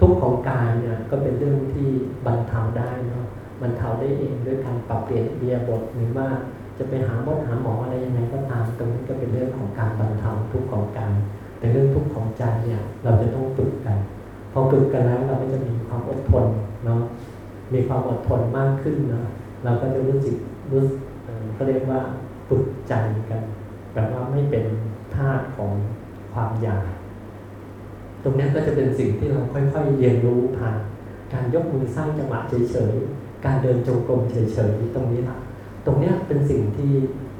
S3: ทุกของกายเนี่ยก็เป็นเรื่องที่บรรเทาได้เนาะบรรเทาได้เองด้วยการปรับเปลี่ยนอิริยบถหรือว่าจะไปหาหมอหาหมออะไรยังไงก็ตามตรงนี้ก็เป็นเรื่องของการบรรเทาทุกของกายแต่เรื่องทุกของใจเนี่ยเราจะต้องฝึกกัน พอฝึกกันแล้วเราก็จะมีความอดทนเนาะมีความอดทนมากขึ้นเนาะเราก็จะรู้สึกรู้ เอ่อเขาเรียกว่าฝึกใจกันแบบว่าไม่เป็นทาสของความอยาก ตรงนี้ก็จะเป็นสิ่งที่เราค่อยๆเรียนรู้ผ่าน การยกมือสร้างจังหวะเฉยๆ การเดินจงกรมเฉยๆ ตรงนี้ละตรงนี้เป็นสิ่งที่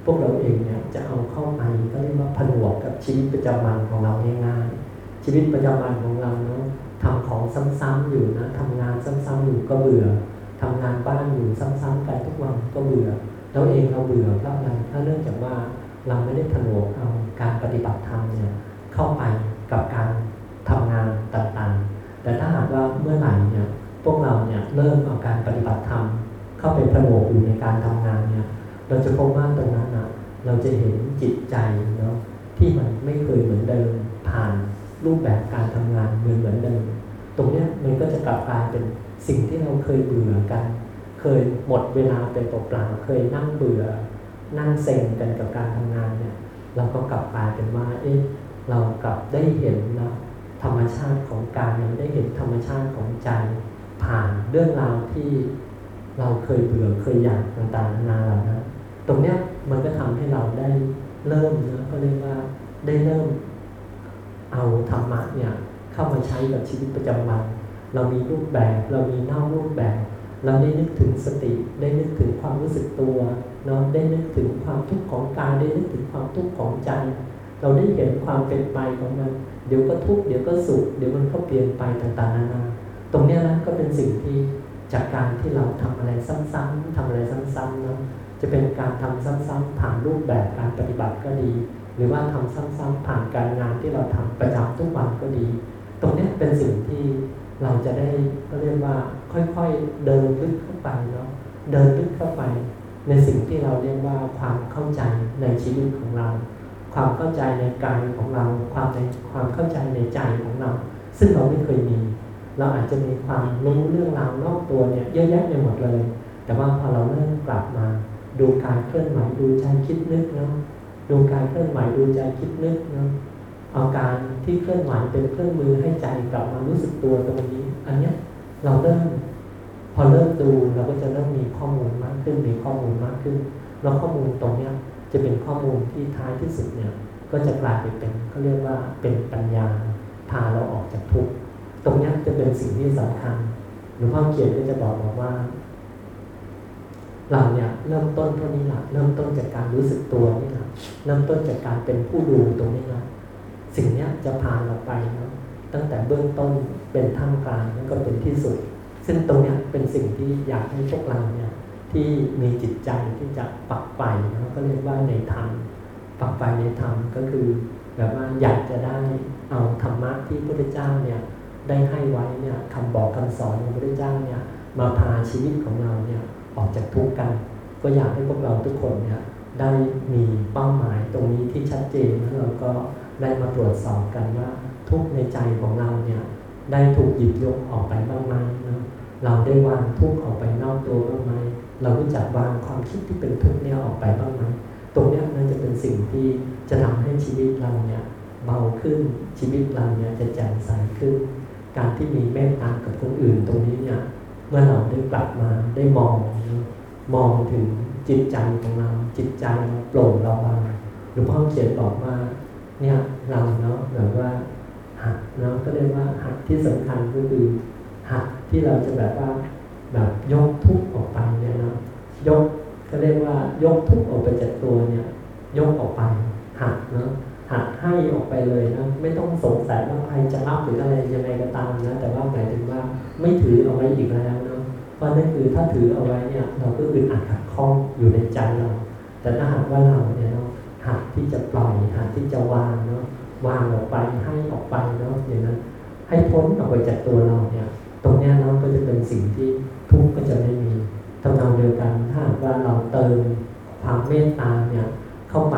S3: พวกเราเองเนี่ยจะเอาเข้าไปก็เรียกว่าผนวกกับชีวิตประจำวันของเราง่ายๆ ชีวิตประจำวันของเราเนาะทำของซ้ำๆอยู่นะทำงานซ้ำๆอยู่ก็เบื่อทำงานบ้านอยู่ซ้ำๆกันทุกวันก็เบื่อ เราเองเราเบื่อเพราะอะไรถ้าเนื่องจากว่าเราไม่ได้ผนวกเอาการปฏิบัติธรรมเนี่ยเข้าไปกับการทำงานต่างๆ แต่ถ้าหากว่าเมื่อไหร่เนี่ยพวกเราเนี่ยเริ่มเอาการปฏิบัติธรรมเข้าไปผนวกอยู่ในการทำงานเนี่ยเราจะพบว่าตรงนั้นนะเราจะเห็นจิตใจเนาะที่มันไม่เคยเหมือนเดิมผ่านรูปแบบการทำงานเหมือนเหมือนเดิม ตรงเนี้ยมันก็จะกลับกลายเป็นสิ่งที่เราเคยเบื่อกัน เคยหมดเวลาเป็นเปล่าเคยนั่งเบื่อ นั่งเซ็งกันกับการทำงานเนี่ยเราก็กลับกลายเป็นว่าเอ๊ะเรากลับได้เห็นนะธรรมชาติของกายได้เห็นธรรมชาติของใจ ผ่านเรื่องราวที่เราเคยเบื่อเคยอยากต่างๆนานาเหล่านั้นตรงเนี้ยมันก็ทำให้เราได้เริ่มนะก็เรียกว่าได้เริ่มเอาธรรมะเนี่ยเข้ามาใช้กับชีวิตประจำวัน เรามีรูปแบบ เรามีนอกรูปแบบ เราได้นึกถึงสติ ได้นึกถึงความรู้สึกตัวเนาะได้นึกถึงความทุกข์ของกายได้นึกถึงความทุกข์ของใจ เราได้เห็นความเป็นไปของมัน เดี๋ยวก็ทุกข์เดี๋ยวก็สุขเดี๋ยวมันก็เปลี่ยนไปต่างๆนานาตรงนี้นะก็เป็นสิ่งที่จากการที่เราทำอะไรซ้ำๆทำอะไรซ้ำๆเนาะจะเป็นการทำซ้ำๆผ่านรูปแบบการปฏิบัติก็ดี หรือว่าทำซ้ำๆผ่านการงานที่เราทำประจำทุกวันก็ดี ตรงนี้เป็นสิ่งที่เราจะได้ก็เรียกว่า ค่อยๆเดินลึกเข้าไปเนาะเดินลึกเข้าไป ในสิ่งที่เราเรียกว่าความเข้าใจในชีวิตของเรา ความเข้าใจในกายของเรา ความในความเข้าใจในใจของเรา ซึ่งเราไม่เคยมี เราอาจจะมีความรู้เรื่องราวนอกตัวเนี่ยเยอะแยะไปหมดเลย แต่ว่าพอเราเริ่มกลับมา ดูกายเคลื่อนไหวดูใจคิดนึกเนาะดูกายเคลื่อนไหวดูใจคิดนึกเนาะเอาการที่เคลื่อนไหวเป็นเครื่องมือให้ใจกลับมารู้สึกตัวตรงนี้ อันเนี้ย เราเริ่มพอเริ่มดูเราก็จะเริ่มมีข้อมูลมากขึ้น มีข้อมูลมากขึ้น แล้วข้อมูลตรงเนี้ยจะเป็นข้อมูลที่ท้ายที่สุดเนี่ยก็จะกลายไปเป็นเขาเรียกว่าเป็นปัญญาพาเราออกจากทุกข์ตรงนี้จะเป็นสิ่งที่สำคัญหลวงพ่อเขียนก็จะบอกบอกว่า เราเนี่ยเริ่มต้นเท่านี้แหละเริ่มต้นจากการรู้สึกตัวนี่แหละเริ่มต้นจากการเป็นผู้ดูตรงนี้แหละสิ่งเนี้ยจะพาเราไปเนาะตั้งแต่เบื้องต้น เป็นท่ามกลางแล้วก็เป็นที่สุด ซึ่งตรงนี้เป็นสิ่งที่อยากให้พวกเราเนี่ยที่มีจิตใจที่จะปักไปนะก็เรียกว่าในธรรมปักไปในธรรมก็คือแบบว่าอยากจะได้เอาธรรมะที่พระพุทธเจ้าเนี่ยได้ให้ไว้เนี่ยคำบอกคำสอนของพระพุทธเจ้าเนี่ยมาพาชีวิตของเราเนี่ยออกจากทุกข์กัน ก็อยากให้พวกเราทุกคนเนี่ยได้มีเป้าหมายตรงนี้ที่ชัดเจนแล้วเราก็ได้มาตรวจสอบกันว่าทุกข์ในใจของเราเนี่ย ได้ถูกหยิบยกออกไปบ้างไหมนะเราได้วางทุกข์ออกไปนอกตัวบ้างไหมเรารู้จักวางความคิดที่เป็นทุกข์เนี่ยออกไปบ้างไหมตรงเนี้ยมันจะเป็นสิ่งที่จะทำให้ชีวิตเราเนี่ยเบาขึ้นชีวิตเราเนี่ยจะแจ่มใสขึ้น การที่มีเมตตากับคนอื่นตรงนี้เนี่ยเมื่อเราได้กลับมาได้มอง มองถึงจิตใจของเราจิตใจเราโปร่งเราบางหลวงพ่อเขียนบอกว่าเนี่ยเราเนาะแบบว่า หัดเนาะก็เรียกว่าหัดที่สำคัญก็คือหัดที่เราจะแบบว่าแบบยกทุกออกไปเนี่ยเนาะยกก็เรียกว่ายกทุกออกไปจากตัวเนี่ย ยกออกไป หัดเนาะหักให้ออกไปเลยนะไม่ต้องสงสัยว่าใครจะรับหรืออะไรยังไงก็ตามนะแต่ว่าหมายถึงว่าไม่ถือเอาไว้อีกแล้วเนาะเพราะนั่นคือถ้าถือเอาไว้เนี่ย เราก็อึดอัดขัดข้องอยู่ในใจเรา แต่ถ้าหากว่าเราเนี่ยเนาะหักที่จะปล่อยหักที่จะวางเนาะ วางออกไปให้ออกไปเนาะอย่างนั้น ให้พ้นออกไปจากตัวเราเนี่ย ตรงนี้เนาะก็จะเป็นสิ่งที่ทุกข์ก็จะไม่มีทำนองเดียวกันถ้าว่าเราเติมความเมตตาเนี่ยเข้าไป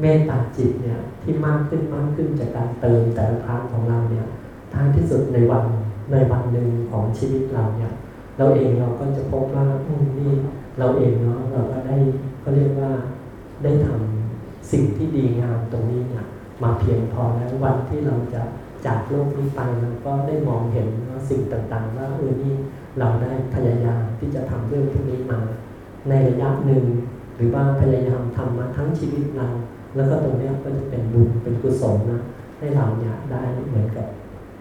S3: เมตตาจิตเนี่ยที่มากขึ้นมากขึ้นจากการเติมแต่ละครั้งของเราเนี่ยท้ายที่สุดในวันในวันหนึ่งของชีวิตเราเนี่ยเราเองเราก็จะพบว่าอืมนี่เราเองเนาะเราก็ได้ก็เรียกว่าได้ทำสิ่งที่ดีงามตรงนี้เนี่ย มาเพียงพอแล้ววันที่เราจะจากโลกนี้ไปเราก็ได้มองเห็นว่าสิ่งต่างๆ ว่าเออนี่เราได้พยายามที่จะทำเรื่องพวกนี้มา ในระยะหนึ่ง หรือว่าพยายามทำมาทั้งชีวิตเรา แล้วก็ตรงนี้ก็จะเป็นบุญเป็นกุศลนะให้เราเนี่ยได้เหมือนกับ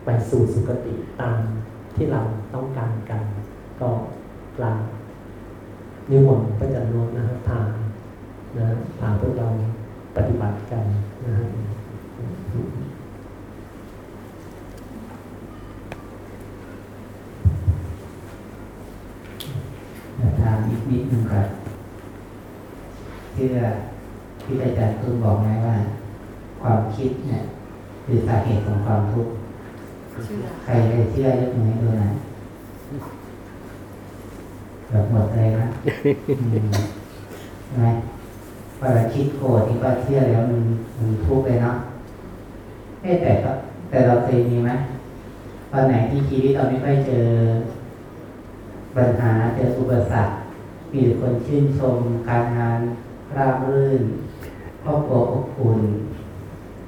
S3: ไปสู่สุคติตามที่เราต้องการกัน ก็กลานิมนต์พระจันทร์นวลนะฮะพานะพาพวกเราปฏิบัติกันนะฮะ
S1: ถาม อีกนิดนึงครับเชื่อที่อาจารย์ตุ้มบอกไหมว่า ความคิดเนี่ยคือสาเหตุของความทุกข์
S2: เชื่อ
S1: ใครเลยเชื่อยกมือให้ดูหน่อยแบบหมดเลยนะอืมใช่ไหมพอเราคิดโกรธที่ว่าเชื่อแล้วมันมันทุกข์เลยเนาะเอ๊ะแต่ก็แต่เราเคยมีไหมตอนไหนที่ชีวิตเราไม่ค่อยเจอปัญหาเจออุปสรรค มีแต่คนชื่นชมการงานราบรื่นครอบครัวอบอุ่น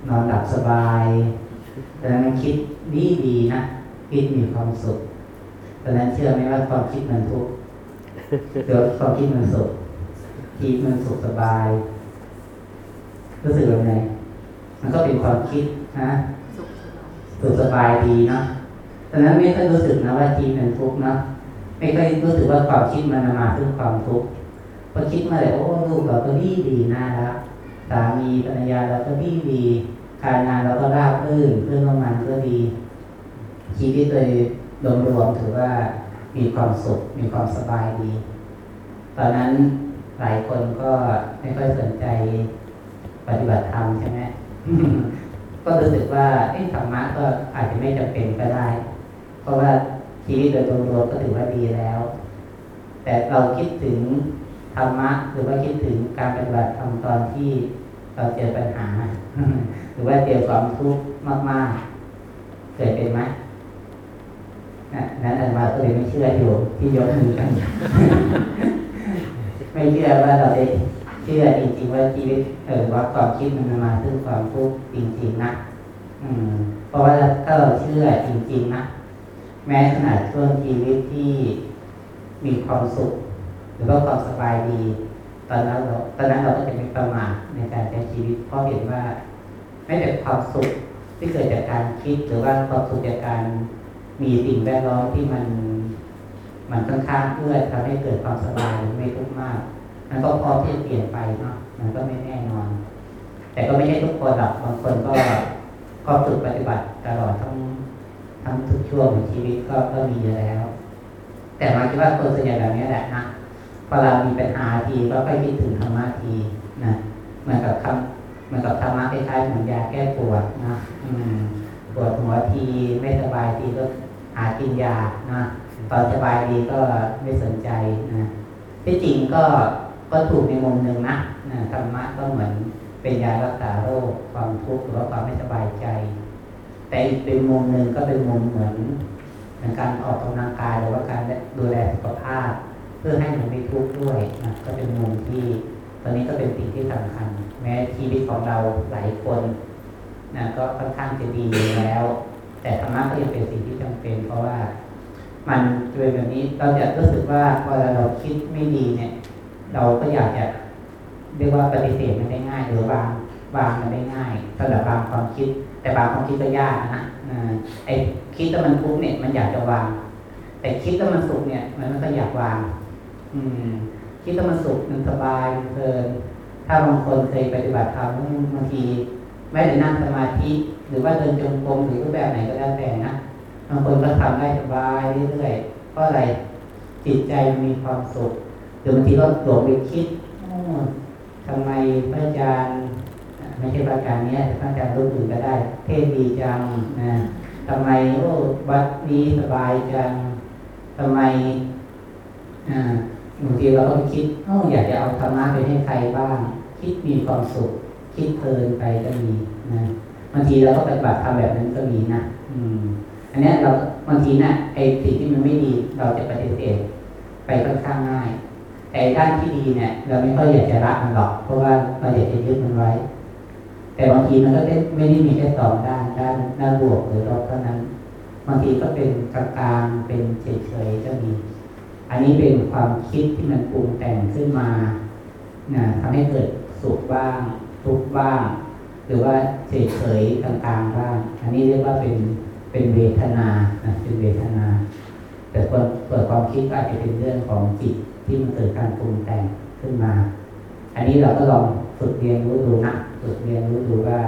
S1: นอนหลับสบายตอนนั้นมันคิดดีดีๆนะคิดมีความสุขตอนนั้นเชื่อไหมว่าความคิดมันทุกข์เดี๋ยวความคิดมันสุขคิดมันสุขสบายรู้สึกยังไงมันก็เป็นความคิดนะ
S2: สุขสบาย
S1: สุขสบายดีเนาะตอนนั้นไม่ค่อยรู้สึกนะว่าจีนเป็นทุกข์เนาะ ไม่ค่อยรู้สึกว่าความคิดมันมาซึ่งความทุกข์พอคิดมาเลยโอ้ลูกเราก็ดีดีน่ารักสามีภรรยาเราก็ดีดีการงานเราก็ราบรื่นเพื่อนร่วมงานก็ดี ชีวิตโดยรวมๆถือว่ามีความสุขมีความสบายดี ตอนนั้นหลายคนก็ไม่ค่อยสนใจปฏิบัติธรรมใช่ไหมก็รู้สึกว่าเอ๊ะธรรมะก็อาจจะไม่จำเป็นก็ได้ เพราะว่า ชีวิตโดยรวมๆก็ถือว่าดีแล้ว แต่เราคิดถึงธรรมะหรือว่าคิดถึงการปฏิบัติธรรมตอนที่เราเจอปัญหา หรือว่าเจอความทุกข์มากๆ เกิดเป็นไหมนั้นอาจารย์มาก็เลยไม่เชื่ออยู่ที่ยกมือกัน ไม่เชื่อว่าเราได้เชื่อจริงๆว่าชีวิตเออว่าความคิดมันมาซึ่งความทุกข์จริง ๆ นะอืม เพราะว่าถ้าเราเชื่อจริง ๆ นะ แม้ขนาดช่วงชีวิตที่มีความสุข หรือว่าความสบายดี ตอนนั้นเราตอนนั้นเราก็จะไม่ประมาทในการใช้ชีวิตเพราะเห็นว่าแม้แต่ความสุขที่เกิดจากการคิดหรือว่าความสุขจากการมีสิ่งแวดล้อมที่มันมันค่อนข้างเอื้อทำให้เกิดความสบายไม่ทุกข์มากมันก็พร้อมที่จะเปลี่ยนไปเนาะมันก็ไม่แน่นอน แต่ก็ไม่ใช่ทุกคนหรอกบางคนก็ก็ฝึกปฏิบัติตลอดทั้ง ทั้งทุกช่วงของชีวิตก็ก็มีอยู่แล้ว แต่มาคิดว่าคนส่วนใหญ่แบบนี้แหละนะพอเรามีปัญหาทีก็ค่อยคิดถึงธรรมะทีนะเหมือนกับคำเหมือนกับธรรมะคล้ายๆเหมือนยาแก้ปวดนะอืปวดหัวทีไม่สบายทีก็หากินยานะตอนสบายดีก็ไม่สนใจนะที่จริงก็ก็ถูกในมุมหนึ่งนะนะธรรมะก็เหมือนเป็นยารักษาโรคความทุกข์หรือว่าความไม่สบายใจ แต่อีกเป็นมุมหนึ่งก็เป็นมุมเหมือนเหมือนการออกกำลังกายหรือว่าการดูแลสุขภาพ เพื่อให้มันไม่ทุกข์ด้วยนะก็เป็นมุมที่ตอนนี้ก็เป็นสิ่งที่สำคัญ แม้ชีวิตของเราหลายคนนะก็ค่อนข้างจะดีแล้ว แต่ธรรมะก็ยังเป็นสิ่งที่จำเป็น เพราะว่ามันเป็นแบบนี้เราจะรู้สึกว่าเวลาเราคิดไม่ดีเนี่ย เราก็อยากจะเรียกว่าปฏิเสธมันได้ง่าย หรือวางวางมันได้ง่ายสำหรับบางความคิด แต่บางความคิดก็ยากนะไอ้คิดแล้วมันทุกเนี่ยมันอยากจะวาง แต่คิดแล้วมันสุขเนี่ย มันไม่ค่อยอยากวาง อืม คิดแล้วมันสุขมันสบายมันเพลินถ้าบางคนเคยปฏิบัติธรรมบางทีไม่ได้นั่งสมาธิหรือว่าเดินจงกรมหรือรูปแบบไหนก็แล้วแต่นะบางคนก็ทำได้สบายเรื่อยๆเพราะอะไรจิตใจมันมีความสุขหรือบางทีก็หลงไปคิดโอ้ทำไมพระอาจารย์ ไม่ใช่พระอาจารนี้ยแต่พระอาจารย์รูปอื่นก็ได้ เทศดีจังนะทำไมโอ้วัดนี้สบายจังทำไมบางทีเราก็คิดโอ้อยากจะเอาธรรมะไปให้ใครบ้าง คิดมีความสุข คิดเพลินไปก็มีนะบางทีเราก็ปฏิบัติทำแบบนั้นก็มีนะอืม อันนี้เราบางทีนะไอ้สิ่งที่มันไม่ดีเราจะปฏิเสธไปค่อนข้างง่าย แต่ด้านที่ดีเนี่ย เราไม่ค่อยอยากจะรักมันหรอก เพราะว่าเราอยากจะยึดมันไว้ แต่บางทีมันก็ไม่ได้มีแค่สองด้านด้านด้านบวกหรือลบเท่านั้น บางทีก็เป็นกลางๆเป็นเฉยๆก็มี อันนี้เป็นความคิดที่มันปรุงแต่งขึ้นมานะทำให้เกิดสุขบ้าง ทุกข์บ้าง หรือว่าเฉยๆกลางๆบ้าง อันนี้เรียกว่าเป็นเป็นเวทนานะเป็นเวทนา แต่ส่วนส่วนความคิดก็อาจจะเป็นเรื่องของจิตที่มันเกิดการปรุงแต่งขึ้นมา อันนี้เราก็ลองฝึกเรียนรู้ดูนะ ฝึกเรียนรู้ดูว่า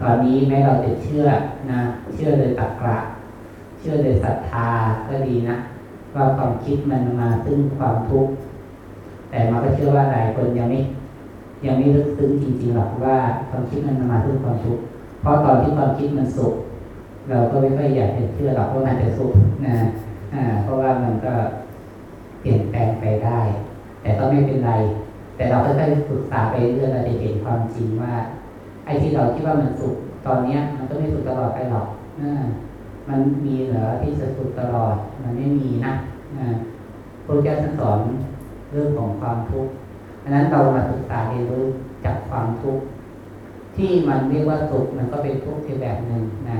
S1: ตอนนี้แม้เราจะเชื่อนะเชื่อโดยตรรกะเชื่อโดยศรัทธาก็ดีนะว่าความคิดมันมาซึ่งความทุกข์แต่มาก็เชื่อว่าหลายคนยังไม่ ยังไม่ลึกซึ้งจริงๆหรอกว่าความคิดมันมาซึ่งความทุกข์เพราะตอนที่ความคิดมันสุขเราก็ไม่ค่อยอยากจะเชื่อหรอกว่ามันจะสุขนะอ่าเพราะว่ามันก็เปลี่ยนแปลงไปได้ แต่ก็ไม่เป็นไร แต่เราค่อยๆศึกษาไปเรื่อยเราจะเห็นความจริงว่า ไอ้ที่เราคิดว่ามันสุขตอนเนี้ย มันก็ไม่สุขตลอดไปหรอกนะมันมีเหรอที่จะสุขตลอด มันไม่มีนะนะพระเจ้าท่านสอนเรื่องของความทุกข์อันนั้นเรามาศึกษาเรียนรู้จากความทุกข์ที่มันเรียกว่าสุขมันก็เป็นทุกข์อีกแบบหนึ่งนะ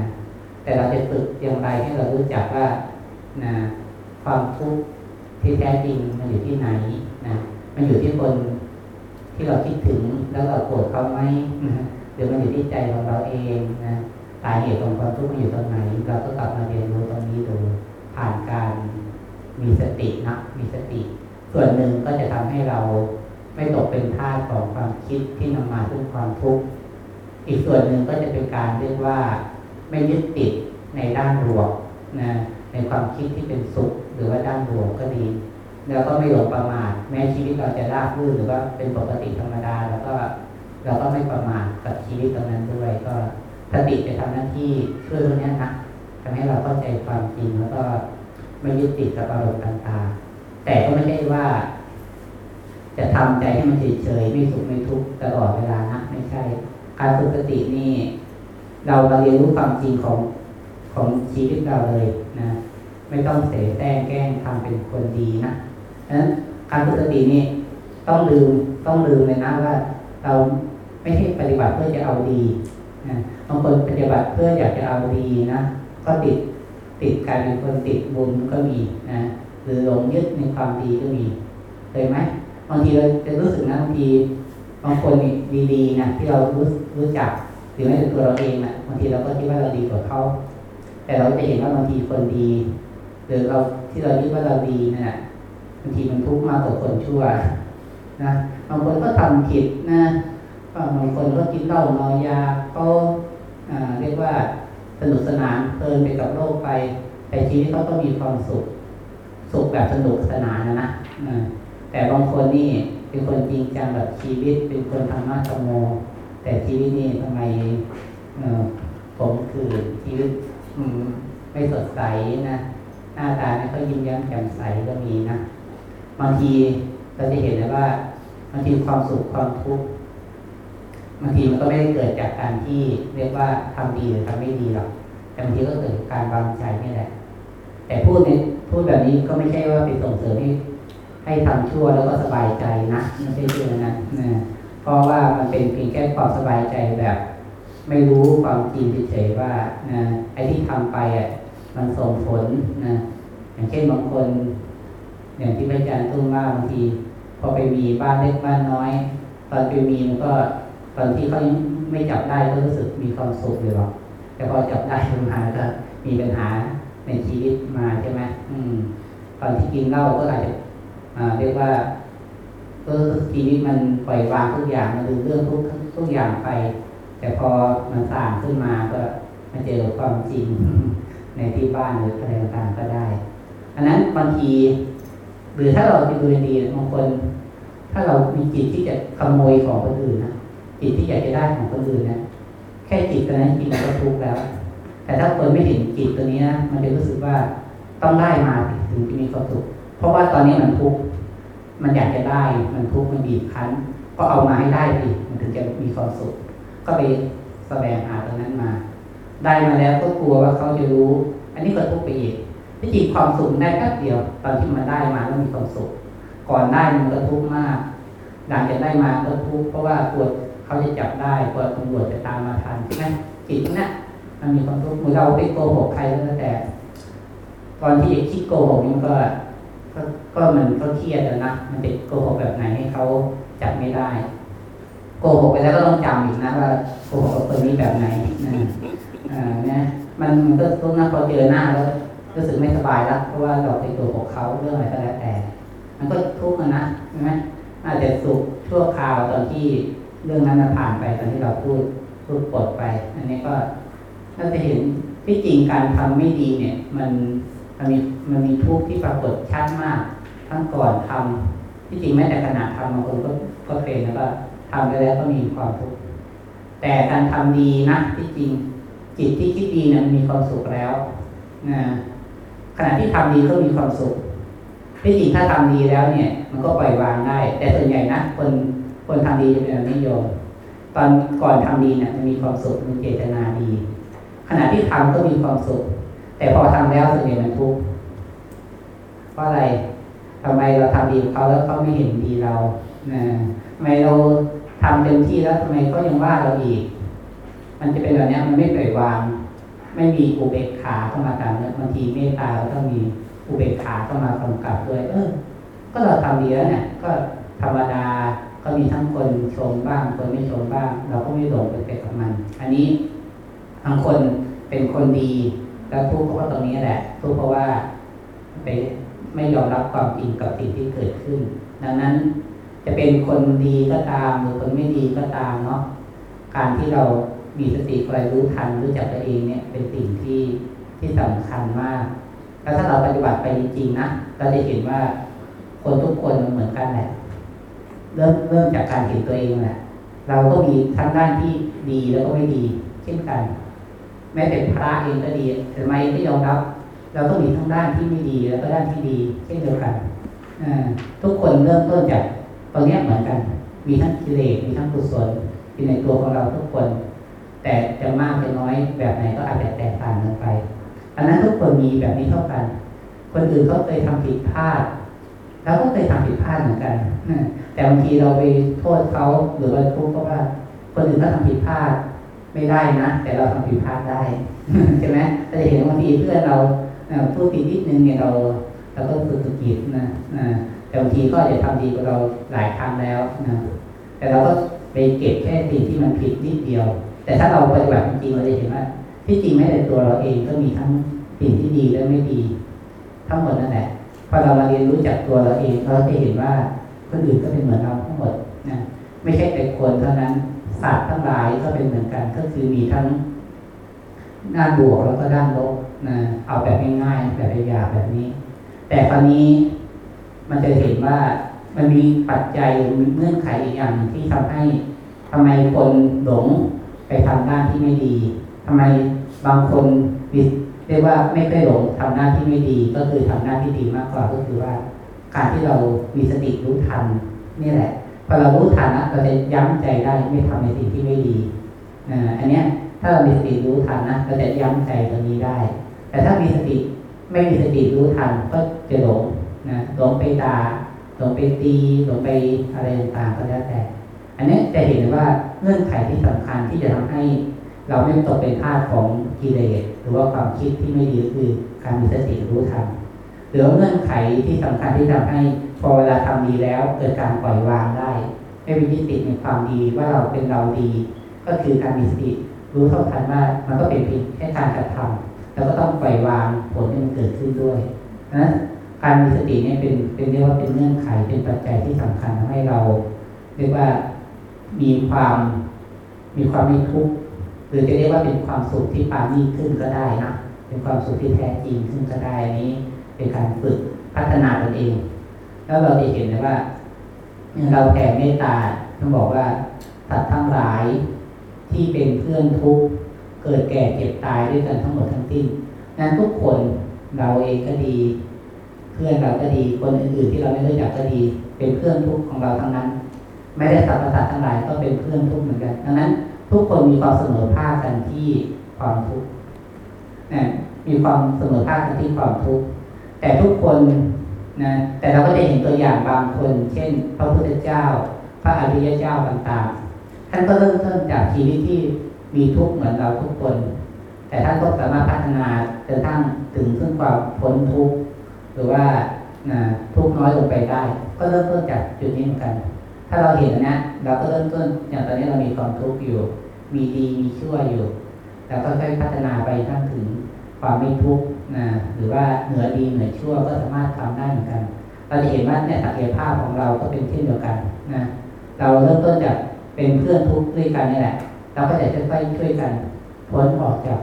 S1: แต่เราจะฝึกอย่างไรให้เรารู้จักว่านะความทุกข์ที่แท้จริงมันอยู่ที่ไหนนะมันอยู่ที่คน ที่เราคิดถึงแล้วเราโกรธเขาไหมหรือมันอยู่ที่ใจของเราเองนะสาเหตุของความทุกข์มันอยู่ตรงไหน เราก็กลับมาเรียนรู้ตรงนี้ดูผ่านการมีสตินะมีสติ ส่วนหนึ่งก็จะทำให้เราไม่ตกเป็นทาสของความคิดที่นำมาซึ่งความทุกข์อีกส่วนหนึ่งก็จะเป็นการเรียกว่าไม่ยึดติดในด้านบวกนะในความคิดที่เป็นสุขหรือว่าด้านบวกก็ดี แล้วก็ไม่หลงประมาทแม้ชีวิตเราจะราบรื่นหรือว่าเป็นปกติธรรมดา แล้วก็เราก็ไม่ประมาทกับชีวิตตรงนั้นด้วยก็สติจะทำหน้าที่ช่วยตรงนี้นะทำให้เราเข้าใจความจริงแล้วก็ไม่ยึดติดกับอารมณ์ต่างๆ แต่ก็ไม่ใช่ว่า จะทำใจให้มันเฉยๆไม่สุขไม่ทุกข์ตลอดเวลานะไม่ใช่ การฝึกสตินี่ เราเราเรียนรู้ความจริงของของชีวิตเราเลยนะ ไม่ต้องเสแสร้งแกล้งทำเป็นคนดีนะ ดังนั้นการฝึกสตินี่ต้องลืมต้องลืมเลยนะว่า เราไม่ใช่ปฏิบัติเพื่อจะเอาดีนะบางคนปฏิบัติเพื่ออยากจะเอาดีนะก็ติดติดกายเป็นคนติดบุญก็มีนะหรือหลงยึดในความดีก็มีเคยไหมบางทีเราจะรู้สึกนะบางทีบางคนดีๆนะที่เรารู้รู้จักหรือแม้แต่ตัวเราเองนะบางทีเราก็คิดว่าเราดีกว่าเขาแต่เราจะเห็นว่าบางทีคนดี หรือเราที่เราคิดว่าเราดีนั่นแหะางทีมันทุกข์มากกว่าคนชั่วนะบางคนก็ทำผิดนะบางคนก็กินเหล้าเมายาก็อ่าเรียกว่าสนุกสนานเพลินไปกับโลกไป แต่ชีวิตเขาก็มีความสุข สุขแบบสนุกสนานนะนะแต่บางคนนี่เป็นคนจริงจังแบบชีวิต เป็นคนธรรมะธรรมโม แต่ชีวิตนี่ทำไมผมคือชีวิตอืมไม่สดใสนะหน้าตาไม่ค่อยยิ้มแย้มแจ่มใสก็มีนะ บางทีเราจะเห็นเลยว่าบางทีความสุขความทุกข์บางทีมันก็ไม่ได้เกิดจากการที่เรียกว่าทำดีหรือทำไม่ดีหรอกแต่บางทีก็เกิดการวางใจนี่แหละ แต่พูดในพูดแบบนี้ก็ไม่ใช่ว่าไปส่งเสริมให้ให้ทำชั่วแล้วก็สบายใจนะไม่ใช่เรื่องนั้นนะเพราะว่ามันเป็นเพียงแค่ความสบายใจแบบ ไม่รู้ความจริงเฉยๆว่านะไอ้ที่ทำไปอะมันส่งผลนะอย่างเช่นบางคน อย่างที่พระอาจารย์ตุ้มว่าบางทีพอไปมีบ้านเล็กบ้านน้อย ตอนไปมีมันก็ตอนที่เขาไม่จับได้ก็รู้สึกมีความสุขอยู่หรอกแต่พอจับได้ขึ้นมาก็มีปัญหาในชีวิตมาใช่ไหมอืม ตอนที่กินเหล้าก็อาจจะเรียกว่าเออชีวิตมันปล่อยวางทุกอย่างมันลืมเรื่องทุกทุกอย่างไป แต่พอมันสร้างขึ้นมาก็มาเจอความจริงในที่บ้านหรืออะไรต่างๆก็ได้อันนั้นบางที หรือถ้าเราไปดูดีบางคน ถ้าเรามีจิตที่จะขโมยของคนอื่นนะจิตที่อยากจะได้ของคนอื่นนะแค่จิตตัวนั้นจริงๆก็ทุกข์แล้ว แต่ถ้าคนไม่เห็นจิตตัวนี้นะมันจะรู้สึกว่าต้องได้มาถึงจะมีความสุขเพราะว่าตอนนี้มันทุกข์มันอยากจะได้มันทุกข์มันบีบคั้น ก็เอามาให้ได้ดิมันถึงจะมีความสุข ก็ไปแสวงหาตรงนั้นมา ได้มาแล้วก็กลัวว่าเขาจะรู้ อันนี้ก็ทุกข์ไปอีก ที่จริงความสุขได้แป๊บเดียว ตอนที่มันได้มาแล้วมีความสุข ก่อนได้มันก็ทุกข์มาก หลังจากได้มาก็ทุกข์เพราะว่ากลัวเขาจะจับได้กลัวตำรวจจะตามมาทันใช่ไหมจิตนะมันมีความทุกข์เมือเราไปโกหกใครก็แล้วแต่ ตอนที่คิดโกหกนี่มันก็ก็ก็มันก็เครียดแล้วนะ มันจะโกหกแบบไหนให้เขาจับไม่ได้ โกหกไปแล้วก็ต้องจำอีกนะว่าโกหกกับคนนี้แบบไหนนะอ่าเนี่ยมันมันก็ทุกข์นะพอเจอหน้าแล้ว รู้สึกไม่สบายแล้วเพราะว่าเราไปโกหกเขาเรื่องอะไรก็แล้วแต่ มันก็ทุกข์อะนะใช่ไหมอาจจะสุขชั่วคราวตอนที่เรื่องนั้นผ่านไปตอนที่เราพูดพูดปลดไป อันนี้ก็ถ้าจะเห็นที่จริงการทำไม่ดีเนี่ย มันมันมีมันมีทุกข์ที่ปรากฏชัดมาก ทั้งก่อนทำที่จริงแม้แต่ขณะทำบางคนก็ก็เป็นแล้วก็ทำไปแล้วก็มีความทุกข์แต่การทำดีนะที่จริงจิตที่คิดดีเนี่ยมันมีความสุขแล้วนะ ขณะที่ทำดีก็มีความสุขที่จริงถ้าทำดีแล้วเนี่ย มันก็ปล่อยวางได้ แต่ส่วนใหญ่นะคนคนทำดีจะเป็นแบบนิยมตอนก่อนทำดีเนี่ยมันมีความสุขมีเจตนาดี ขณะที่ทำก็มีความสุข แต่พอทำแล้วส่วนใหญ่มันทุกข์เพราะอะไรทำไมเราทำดีเขาแล้วเขาไม่เห็นดีเรานะทำไมเราทำเต็มที่แล้วทำไมเขายังว่าเราอีก มันจะเป็นแบบเนี้ยมันไม่ปล่อยวาง ไม่มีอุเบกขาเข้ามาตามเนี่ยบางทีเมตตาเราต้องมีอุเบกขาเข้ามากำกับด้วย เออ ก็เราทำดีแล้วเนี่ยก็ธรรมดาก็มีทั้งคนชมบ้าง คนไม่ชมบ้าง เราก็ไม่หลงไปไปกับมัน อันนี้บางคนเป็นคนดีแล้วทุกข์เพราะว่าตรงนี้แหละทุกข์เพราะว่าไปไม่ยอมรับความจริงกับสิ่งที่เกิดขึ้น ดังนั้นจะเป็นคนดีก็ตามหรือคนไม่ดีก็ตามเนาะการที่เรา มีสติคอยรู้ทันรู้จักตัวเองเนี่ยเป็นสิ่งที่ที่สำคัญมาก แล้วถ้าเราปฏิบัติไปจริงๆนะเราจะเห็นว่าคนทุกคนมันเหมือนกันแหละ เริ่มเริ่มจากการเห็นตัวเองแหละ เราก็มีทั้งด้านที่ดีแล้วก็ไม่ดี เช่นกัน แม้แต่พระเองก็ดีทำไมไม่ยอมรับ เราก็มีทั้งด้านที่ไม่ดีแล้วก็ด้านที่ดี เช่นเดียวกันทุกคนเริ่มต้นจากตรงนี้เหมือนกัน มีทั้งกิเลสมีทั้งกุศลอยู่ในตัวของเราทุกคน แต่จะมากจะน้อยแบบไหนก็อาจจะแตกต่างกันไป อันนั้นทุกคนมีแบบนี้เท่ากัน คนอื่นเขาเคยทำผิดพลาดเราก็เคยทำผิดพลาดเหมือนกันแต่บางทีเราไปโทษเขาหรือว่าทุกข์เพราะว่า คนอื่นเขาทำผิดพลาดไม่ได้นะ แต่เราทำผิดพลาดได้ใช่ไหมเราจะเห็นบางทีเพื่อนเราพูดผิดนิดนึงเนี่ยเราเราก็รู้สึกผิดนะแต่บางทีก็อาจจะทำดีกว่าเราหลายครั้งแล้วนะแต่เราก็ไปเก็บแค่สิ่งที่มันผิดนิดเดียว แต่ถ้าเราปฏิบัติจริงเราจะเห็นว่า ที่จริงแม้แต่ตัวเราเองก็มีทั้งสิ่งที่ดีและไม่ดี ทั้งหมดนั่นแหละพอเรามาเรียนรู้จักตัวเราเองเราจะเห็นว่าคนอื่นก็เป็นเหมือนเราทั้งหมดนะไม่ใช่แต่คนเท่านั้นสัตว์ทั้งหลายก็เป็นเหมือนกันก็คือมีทั้งด้านบวกแล้วก็ด้านลบนะเอาแบบง่ายๆแบบหยาแบบนี้ แต่คราวนี้มันจะเห็นว่ามันมีปัจจัยหรือมีเงื่อนไขอีกอย่างหนึ่งที่ทำให้ทำไมคนหลง ไปทำหน้าที่ไม่ดีทำไมบางคนเรียกว่าไม่ได้หลงทำหน้าที่ไม่ดีก็คือทำหน้าที่ดีมากกว่าก็คือว่า การที่เรามีสติรู้ทันนี่แหละพอเรารู้ทันนะเราจะยั้งใจได้ไม่ทำในสิ่งที่ไม่ดีนะอันเนี้ยถ้าเรามีสติรู้ทันนะเราจะยั้งใจตรงนี้ได้ แต่ถ้ามีสติไม่มีสติรู้ทันก็จะหลงนะหลงไปด่าหลงไปตีหลงไปอะไรต่างๆก็แล้วแต่ อันนี้จะเห็นว่าเงื่อนไขที่สำคัญที่จะทำให้เราไม่ตกเป็นทาสของกิเลสหรือว่าความคิดที่ไม่ดีคือการมีสติรู้ทันหรือเงื่อนไขที่สำคัญที่ทำให้พอเวลาทำดีแล้วเกิดการปล่อยวางได้ไม่เป็นยึดติดในความดีว่าเราเป็นเราดี ก็คือการมีสติรู้เท่าทันว่ามันก็เป็นเพียงแค่การกระทำแล้วก็ต้องปล่อยวางผลที่มันเกิดขึ้นด้วยนะการมีสติเนี่ยเป็นเป็นเรียกว่าเป็นเงื่อนไขเป็นปัจจัยที่สำคัญทำให้เรา เรียกว่า มีความมีความไม่ทุกข์หรือจะเรียกว่าเป็นความสุขที่ปานีขึ้นก็ได้นะเป็นความสุขที่แท้จริงขึ้นก็ได้นนี้ เป็นการฝึกพัฒนาตนเอง แล้วเราจะเห็นเลยว่าเราแผ่เมตตาต้องบอกว่าสัตว์ทั้งหลายที่เป็นเพื่อนทุกข์เกิดแก่เจ็บตายด้วยกันทั้งหมดทั้งสิ้นนั้นทุกคนเราเองก็ดี เพื่อนเราก็ดีคนอื่นๆที่เราไม่รู้จักก็ดี เป็นเพื่อนทุกข์ของเราทั้งนั้น ไม่ได้สรรพสัตว์ทั้งหลายก็เป็นเพื่อนทุกข์เหมือนกัน ดังนั้น ทุกคนมีความเสมอภาคกันที่ความทุกข์นะมีความเสมอภาคกันที่ความทุกข์แต่ทุกคนนะแต่เราก็ได้เห็นตัวอย่างบางคน เช่น พระพุทธเจ้า พระอริยเจ้าต่างๆ ท่านก็เริ่มต้นจากชีวิตที่มีทุกข์เหมือนเราทุกคน แต่ท่านก็สามารถพัฒนาจนทั้งถึงซึ่งความพ้นทุกข์หรือว่านะทุกข์น้อยลงไปได้ ก็เริ่มต้นจากจุดนี้เหมือนกัน ถ้าเราเห็นนะ เราก็เริ่มต้นอย่างตอนนี้เรามีความทุกข์อยู่ มีดีมีชั่วอยู่แล้วก็ค่อยพัฒนาไปทั้งถึงความไม่ทุกข์นะหรือว่าเหนือดีเหนือชั่วก็สามารถทำได้เหมือนกัน เราจะเห็นว่าเนี่ยศักยภาพของเราก็เป็นเช่นเดียวกันนะเราเริ่มต้นจากเป็นเพื่อนทุกข์ด้วยกันนี่แหละ เราก็จะค่อยๆช่วยกันพ้นออกจาก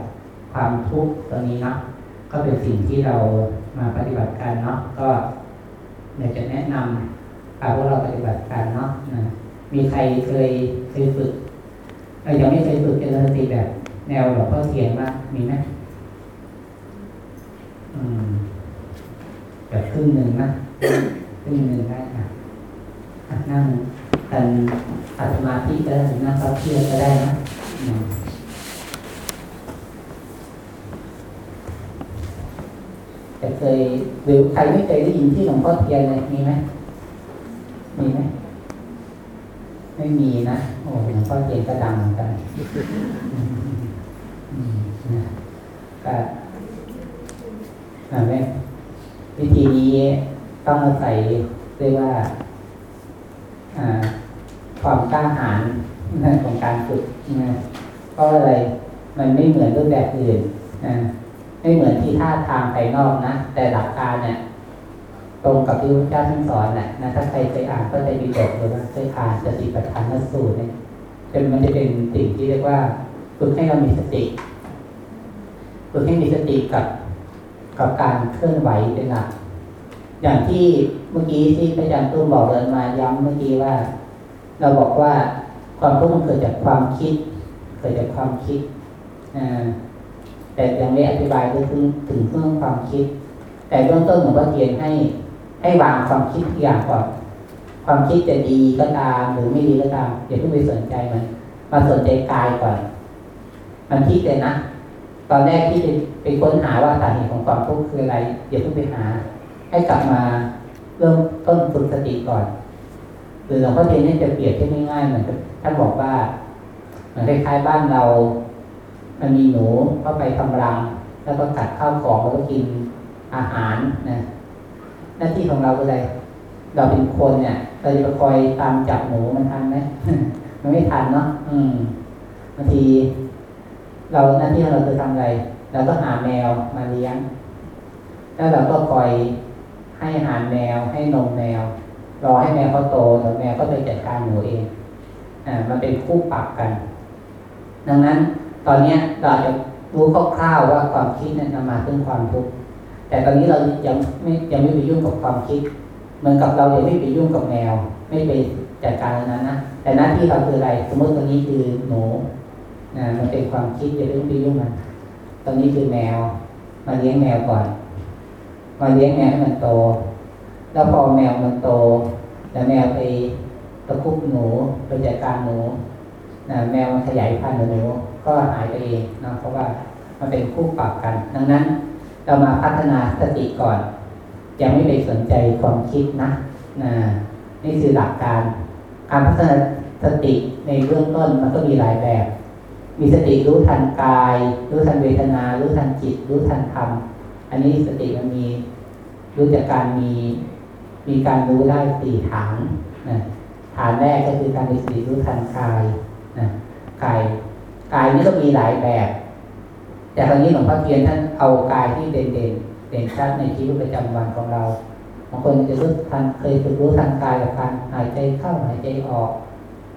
S1: ความทุกข์ตรงนี้เนาะก็เป็นสิ่งที่เรามาปฏิบัติกันเนาะก็อยากจะแนะนำพาพวกเราปฏิบัติกันเนาะมีใครเคยเคยฝึกออยังไม่เคยฝึกเจริญสติแบบ แนวหลวงพ่อเทียนมากมีไหมอืมแบบครึ่งหนึ่งนะครึ่งหนึ่งได้ค่ะนั่งกันอัตมาธิก็ได้หนั่งพับเพียบก็ได้นะแต่เคยหรือใครไม่เคยได้ยินที่หลวงพ่อเทียนเลยมีไหม มีไหมไม่มีนะโอ้หลวงพ่อเทียนก็ดังเหมือนกันอืมนะก็อ่าแม่วิธีนี้ต้องอาศัยเรียกว่าความกล้าหาญของการฝึกนะเพราะอะไรมันไม่เหมือนรูปแบบอื่นนะไม่เหมือนที่ท่าทางภายนอกนะ แต่หลักการเนี่ย ตรงกับที่พระเจ้าท่านสอนแหละนะถ้าใครเคยอ่านก็จะมีบทหรือว่าเคยอ่านจะติปัฏฐานสูตรเนี่ยเป็นมันจะเป็นสิ่งที่เรียกว่าฝึกให้เรามีสติฝึกให้มีสติกับกับการเคลื่อนไหวเป็นหลักอย่างที่เมื่อกี้ที่พระอาจารย์ตุ้มบอกเลยมาย้ำเมื่อกี้ว่า เราบอกว่าความทุกข์มันเกิดจากความคิด เกิดจากความคิดนะแต่ยังไม่อธิบายถึงถึงเรื่องความคิด แต่เบื้องต้นหลวงพ่อเทียนให้ ให้วางความคิดทุกอย่างก่อนความคิดจะดีก็ตามหรือไม่ดีก็ตามอย่าเพิ่งไปสนใจมันมาสนใจกายก่อน มันคิดเลยนะตอนแรกที่ไปค้นหาว่าสาเหตุของความทุกข์คืออะไรอย่าเพิ่งไปหา ให้กลับมาเริ่มต้นฝึกสติก่อนหรือหลวงพ่อเทียนเนี่จะเปรียบที่ง่ายๆเหมือนท่านบอกว่าเหมือนคล้ายๆบ้านเรา มันมีหนูเข้าไปทำรัง แล้วก็กัดข้าวของแล้วก็กินอาหารนะ หน้าที่ของเราคืออะไร เราเป็นคนเนี่ยเราจะคอยตามจับหนูมันทันไหมมันไม่ทันเนาะอืมบางที เราหน้าที่ของเราคือทำอะไรเราก็หาแมวมาเลี้ยง แล้วเราก็คอยให้อาหารแมวให้นมแมว รอให้แมวเขาโตแล้วแมวก็ไปจัดการหนูเองอ่ามันเป็นคู่ปรับกัน ดังนั้นตอนเนี้ยเราจะรู้คร่าวๆว่าความคิดนั้นนำมาซึ่งความทุกข์ แต่ตอนนี้เรายังไม่ยังไม่ไปยุ่งกับความคิด เหมือนกับเรายังไม่ไปยุ่งกับแมว ไม่ไปจัดการอันนั้นนะแต่หน้าที่เราคืออะไร สมมติตรงนี้คือหนูนะมันเป็นความคิดอย่าเพิ่งไปยุ่งมันตอนนี้คือแมว มาเลี้ยงแมวก่อน มาเลี้ยงแมวให้มันโต แล้วพอแมวมันโต แล้วแมวไปตะคุบหนูไปจัดการหนูนะแมวมันขยายพันธุ์หนูก็หายไปเองนะเพราะว่ามันเป็นคู่ปรับกัน ดังนั้น เรามาพัฒนาสติก่อน ยังไม่ไปสนใจความคิดนะนะนี่คือหลักการ การพัฒนาสติในเบื้องต้นมันก็มีหลายแบบ มีสติรู้ทันกาย รู้ทันเวทนา รู้ทันจิต รู้ทันธรรม อันนี้สติมันมีรู้จากการมีมีการรู้ได้สี่ฐานนะฐานแรกก็คือการมีสติรู้ทันกายนะกายกายนี่ก็มีหลายแบบ แต่ครั้นี้หลวงพ่อเทียนท่านเอากายที่เด่นเด่นๆเด่นชัดในชีวิตประจำวันของเราบางคนจะรู้ทันเคยฝึกรู้ทันกายกับการหายใจเข้าหายใจออก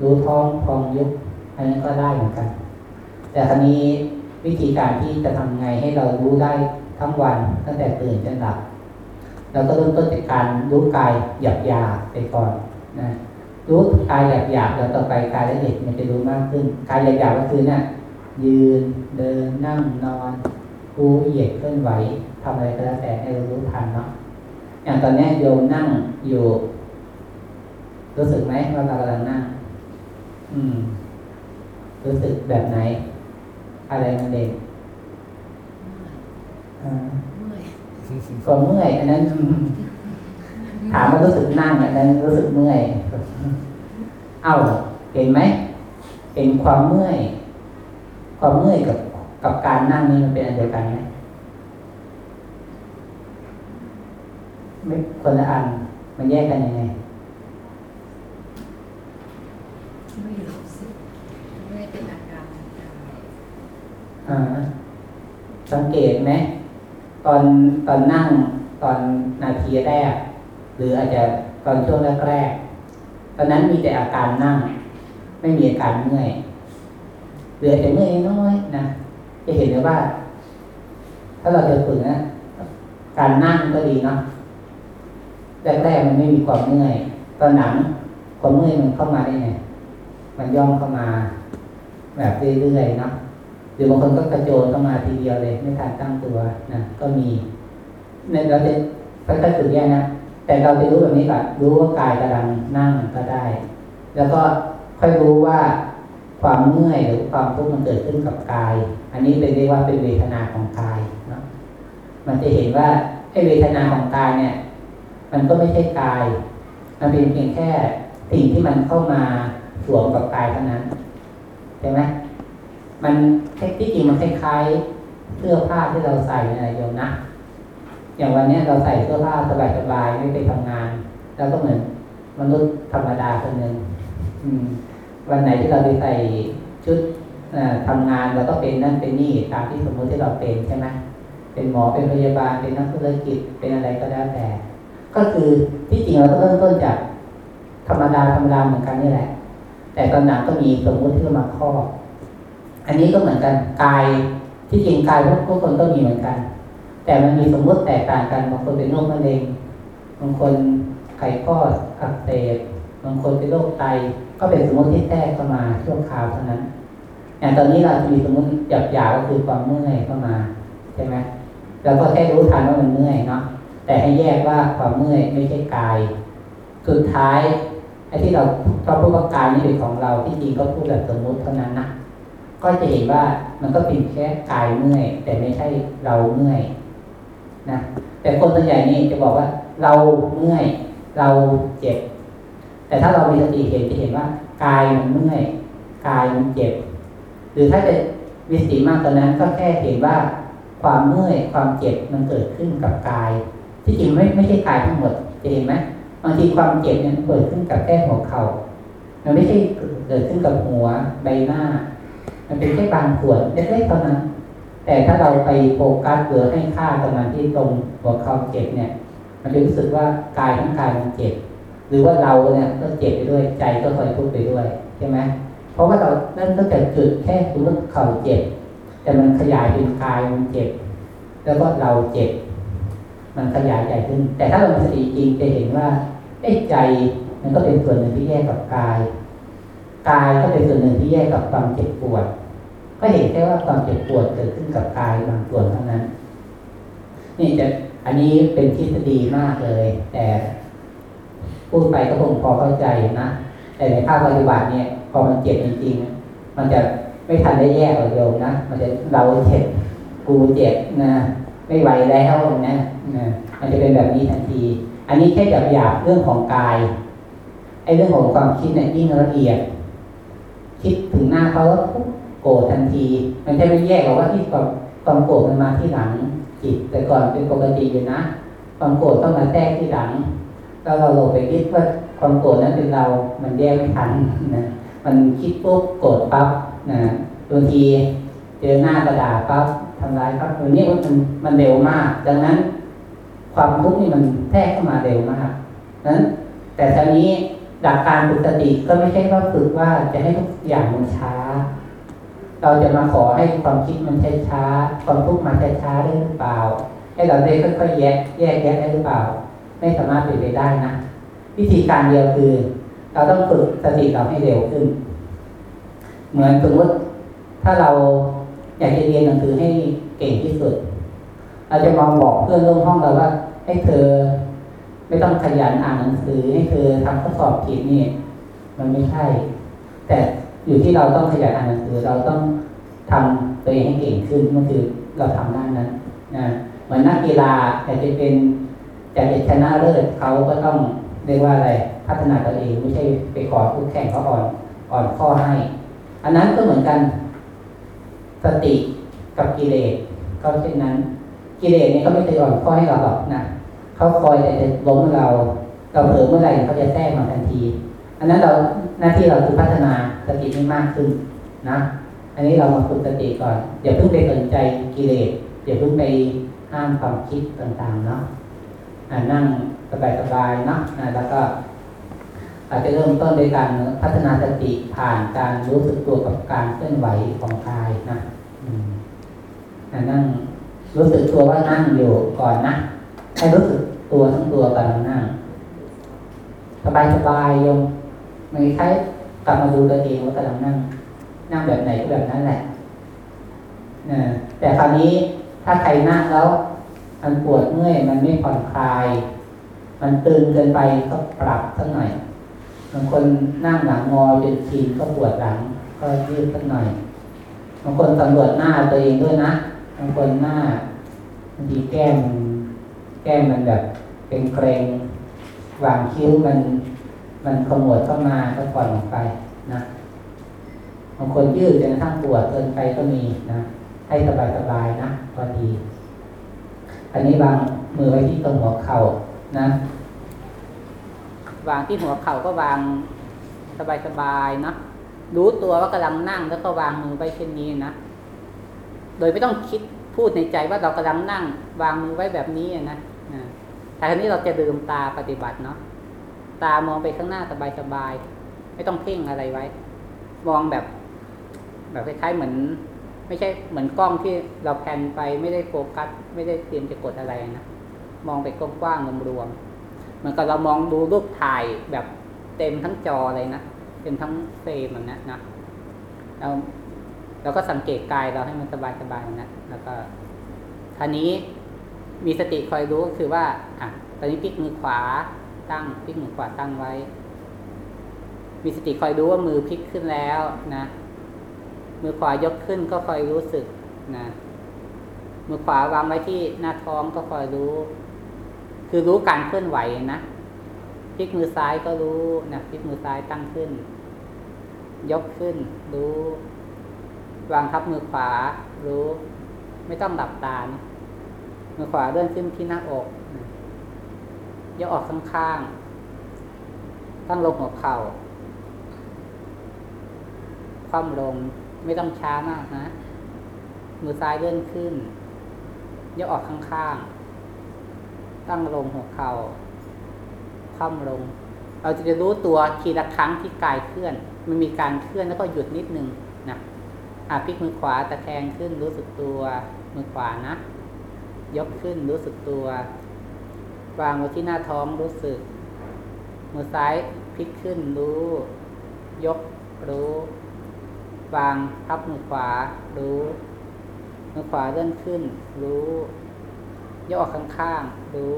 S1: รู้ท้องพองยุบอันนั้นก็ได้เหมือนกัน แต่ครั้นี้วิธีการที่จะทำไงให้เรารู้ได้ทั้งวันตั้งแต่ตื่นจนหลับเราก็เริ่มต้นจากการรู้กายหยาบหยาบๆไปก่อนนะรู้กายหยาบหยาบๆแล้วต่อไปกายละเอียดมันจะรู้มากขึ้นกายหยาบหยาบๆก็คือเนี่ย ยืนเดินนั่งนอนรู้เหยียดเคลื่อนไหวทำอะไรก็แล้วแต่ให้เรารู้ทันเนาะอย่างตอนเนี้ยโยมนั่งอยู่ รู้สึกไหมว่าเรากำลังนั่ง อืม รู้สึกแบบไหน อะไรมันเด่นอ่า
S2: เมื่อย
S1: ก็เมื่อยอันนั้น ถามว่ารู้สึกนั่งอันนั้นรู้สึกเมื่อย เอ้าเห็นไหมเห็นความเมื่อย ความเมื่อยกับกับการนั่งนี่มันเป็นอันเดียวกันไหมไม่คนละอันมันแยกกันยังไง
S2: ไม่รู้สึกไม่เป็นอาการทางกาย
S1: อ่าสังเกตไหมตอนตอนนั่งตอนนาทีแรก หรืออาจจะตอนช่วงแรกๆตอนนั้นมีแต่อาการนั่ง ไม่มีอาการเมื่อย หรืออาจจะเมื่อยน้อยนะจะเห็นเลยว่า ถ้าเราจะฝึกนะการนั่งก็ดีเนาะแรกๆมันไม่มีความเมื่อย ตอนหลังความเมื่อยมันเข้ามาได้ไงมันย่องเข้ามา แบบเรื่อยๆเนาะหรือบางคนก็กระโจนเข้ามาทีเดียวเลย ไม่ทันตั้งตัวนะก็มีเนี่ยเราจะค่อยๆฝึกแยกนะแต่เราจะรู้แบบนี้ก่อนรู้ว่ากายกำลังนั่งก็ได้ แล้วก็ค่อยรู้ว่า ความเมื่อยหรือความทุกข์มันเกิดขึ้นกับกาย อันนี้เป็นเรียกว่าเป็นเวทนาของกายเนาะมันจะเห็นว่าไอ้เวทนาของกายเนี่ย มันก็ไม่ใช่กาย มันเป็นเพียงแค่สิ่งที่มันเข้ามาสวมกับกายเท่านั้นใช่ไหมมันที่จริงมันคล้ายๆเสื้อผ้าที่เราใส่นะโยมนะอย่างวันนี้เราใส่เสื้อผ้าสบายๆไม่ไปทำงาน แล้วก็เหมือนมนุษย์ธรรมดาคนหนึ่งอืม วันไหนที่เราไปใส่ชุดทำงานเราก็เป็นนั่นเป็นนี่ตามที่สมมติที่เราเป็นใช่ไหมเป็นหมอเป็นพยาบาลเป็นนักธุรกิจเป็นอะไรก็แล้วแต่ ก็คือที่จริงเราต้องเริ่มต้นจากธรรมดาธรรมดาเหมือนกันนี่แหละ แต่ตอนหลังก็มีสมมติที่มาครอบอันนี้ก็เหมือนกันกายที่จริงกายทุกทุกคนก็มีเหมือนกัน แต่มันมีสมมติแตกต่างกันบางคนเป็นโรคมะเร็งบางคนไขข้ออักเสบบางคนเป็นโรคไต ก็เป็นสมมติที่แทรกเข้ามาชั่วคราวเท่านั้นอย่างตอนนี้เราจะมีสมมติหยาบๆก็คือความเมื่อยเข้ามาใช่ไหมเราก็แค่รู้ทันว่ามันเมื่อยเนาะแต่ให้แยกว่าความเมื่อยไม่ใช่กาย สุดท้ายไอ้ที่เราชอบพูดว่ากายนี่เป็นของเราที่จริงก็พูดแบบสมมติเท่านั้นนะก็จะเห็นว่ามันก็เป็นแค่กายเมื่อย แต่ไม่ใช่เราเมื่อยนะแต่คนส่วนใหญ่นี่จะบอกว่าเราเมื่อย เราเจ็บ แต่ถ้าเรามีสติเห็นจะเห็นว่ากายมันเมื่อยกายมันเจ็บ หรือถ้าจะมีสติมากกว่านั้นก็แค่เห็นว่าความเมื่อยความเจ็บมันเกิดขึ้นกับกาย ที่จริงไม่ไม่ใช่กายทั้งหมดจะเห็นไหมบางทีความเจ็บเนี่ยมันเกิดขึ้นกับแค่หัวเข่ามันไม่ใช่เกิดขึ้นกับหัวใบหน้า มันเป็นแค่บางส่วนเล็กๆเท่านั้น แต่ถ้าเราไปโฟกัสหรือให้ค่าตรงนั้นที่ตรงหัวเข่าเจ็บเนี่ย มันจะรู้สึกว่ากายทั้งกายมันเจ็บ หรือว่าเราเนี่ยก็เจ็บไปด้วยใจก็คอยทุกข์ไปด้วยใช่ไหมเพราะว่าเราเริ่มตั้งแต่จุดแค่รู้ว่าเข่าเจ็บ แต่มันขยายเป็นกายมันเจ็บ แล้วก็เราเจ็บ มันขยายใหญ่ขึ้น แต่ถ้าเรามีสติจริงจะเห็นว่าไอ้ใจมันก็เป็นส่วนหนึ่งที่แยกกับกายกายก็เป็นส่วนหนึ่งที่แยกกับความเจ็บปวด ก็เห็นแค่ว่าความเจ็บปวดเกิดขึ้นกับกายบางส่วนเท่านั้น นี่จะอันนี้เป็นทฤษฎีมากเลย แต่ พูดไปก็คงพอเข้าใจนะแต่ในภาคปฏิบัติเนี่ยพอมันเจ็บจริงๆมันจะไม่ทันได้แยกออกโยมนะมันจะเราเจ็บกูเจ็บนะไม่ไหวแล้วนะนะมันจะเป็นแบบนี้ทันที อันนี้แค่หยาบเรื่องของกายไอ้เรื่องของความคิดเนี่ยยิ่งละเอียด คิดถึงหน้าเขาแล้วโกรธทันที มันจะไม่แยกหรอกว่าที่ความความโกรธมันมาที่หลังจิต แต่ก่อนเป็นปกติอยู่นะ ความโกรธต้องมาแทรกที่หลัง แล้วเราหลงไปคิดว่าความโกรธนั้นเป็นเรา มันแยกไม่ทันนะ มันคิดปุ๊บโกรธปั๊บนะบางทีเจอหน้ากระดาษปั๊บทำร้ายปั๊บตัวนี้มันมันเร็วมาก ดังนั้น ความทุกข์นี่มันแทรกเข้ามาเร็วมากนั้น แต่ทีนี้หลักการฝึกสติก็ไม่ใช่ว่าฝึกว่าจะให้ทุกอย่างมันช้า เราจะมาขอให้ความคิดมันช้าช้าความทุกข์มาช้าช้าได้หรือเปล่า ให้เราได้ค่อยๆแยกแยกแยะได้หรือเปล่า ไม่สามารถเป็นไปได้นะ วิธีการเดียวคือ เราต้องฝึกสติเราให้เร็วขึ้น เหมือนสมมติถ้าเราอยากจะเรียนหนังสือให้เก่งที่สุด เราจะมองบอกเพื่อนร่วมห้องเราว่า ให้เธอ ไม่ต้องขยันอ่านหนังสือ ให้เธอทำข้อสอบผิดนี่ มันไม่ใช่ แต่อยู่ที่เราต้องขยันอ่านหนังสือ เราต้องทำตัวเองให้เก่งขึ้นก็คือเราทำด้านนั้นนะเหมือนนักกีฬาอยากจะเป็น จะชนะเลิศเขาก็ต้องเรียกว่าอะไรพัฒนาตัวเองไม่ใช่ไปขอคู่แข่งเขาอ่อนอ่อนข้อให้ อันนั้นก็เหมือนกันสติกับกิเลสก็เช่นนั้น กิเลสเนี่ยเขาไม่เคยอ่อนข้อให้เราหรอกนะเขาคอยแต่จะล้มเรา เราเผลอเมื่อไหร่เขาจะแทรกมาทันที อันนั้นเราหน้าที่เราคือพัฒนาสติให้มากขึ้นนะ อันนี้เรามาฝึกสติก่อนอย่าเพิ่งไปสนใจกิเลสอย่าเพิ่งไปห้ามความคิดต่างๆเนาะ นั่งสบายๆนาะแล้วก็อาจจะเริ่มต้นด้วยการพัฒนาสติผ่านการรู้สึกตัวกับการเคลื่อนไหวของกายนะนั่งรู้สึกตัวว่านั่งอยู่ก่อนนะให้รู้สึกตัวทั้งตัวกำลังนั่งสบายๆโยมมันคล้ายกลับมาดูตัวเองว่ากำลังนั่ง นั่งแบบไหนก็แบบนั้นแหละนะแต่คราวนี้ถ้าใครนั่งแล้ว มันปวดเมื่อยมันไม่ผ่อนคลาย มันตึงเกินไปก็ปรับสักหน่อยบางคนนั่งหลังงอจนชินก็ปวดหลัง ก็ยืดสักหน่อยบางคนสำรวจหน้าตัวเองด้วยนะบางคนหน้าบางทีแก้ม แก้มมันแบบเป็นเกรงหว่างคิ้วมัน มันขมวดเข้ามาก็ผ่อนออกไปนะบางคนยืดจนกระทั่งปวดเกินไปก็มีนะ ให้สบายๆนะพอดี อันนี้วางมือไว้ที่ตรงหัวเข่านะ วางที่หัวเข่าก็วางสบายๆนะรู้ตัวว่ากำลังนั่งแล้วก็วางมือไว้เช่นนี้นะ โดยไม่ต้องคิดพูดในใจว่าเรากำลังนั่ง วางมือไว้แบบนี้นะแต่ทีนี้เราจะลืมตาปฏิบัติเนาะ ตามองไปข้างหน้าสบายๆ ไม่ต้องเพ่งอะไรไว้ มองแบบ แบบคล้ายๆเหมือน ไม่ใช่เหมือนกล้องที่เราแพนไปไม่ได้โฟกัส ไม่ได้เตรียมจะกดอะไรนะ มองไปกว้างๆรวมๆเหมือนกับเรามองดูรูปถ่ายแบบเต็มทั้งจอเลยนะเต็มทั้งเฟรมแบบนั้นนะเราเราก็สังเกตกายเราให้มันสบายๆนะแล้วก็ท่านี้มีสติคอยรู้ก็คือว่าอะตอนนี้พลิกมือขวาตั้งพลิกมือขวาตั้งไว้ มีสติคอยรู้ว่ามือพลิกขึ้นแล้วนะ มือขวายกขึ้นก็คอยรู้สึกนะมือขวาวางไว้ที่หน้าท้องก็คอยรู้ คือรู้การเคลื่อนไหวนะพลิกมือซ้ายก็รู้นะพลิกมือซ้ายตั้งขึ้น ยกขึ้น รู้ วางทับมือขวา รู้ ไม่ต้องหลับตานะมือขวาเลื่อนขึ้นที่หน้าอกนะยกออกข้างๆตั้งลงหัวเข่าคว่ำลง ไม่ต้องช้ามากนะ มือซ้ายเลื่อนขึ้น ยกออกข้างๆ ตั้งลงหัวเข่าคว่ำลง เราจะรู้ตัวทีละครั้งที่กายเคลื่อน มันมีการเคลื่อนแล้วก็หยุดนิดนึงนะอะพลิกมือขวาตะแคงขึ้นรู้สึกตัวมือขวานะ ยกขึ้นรู้สึกตัว วางไว้ที่หน้าท้องรู้สึก มือซ้ายพลิกขึ้นรู้ ยกรู้ วางทับมือขวา รู้มือขวาเลื่อนขึ้น รู้ยกอข้างๆ รู้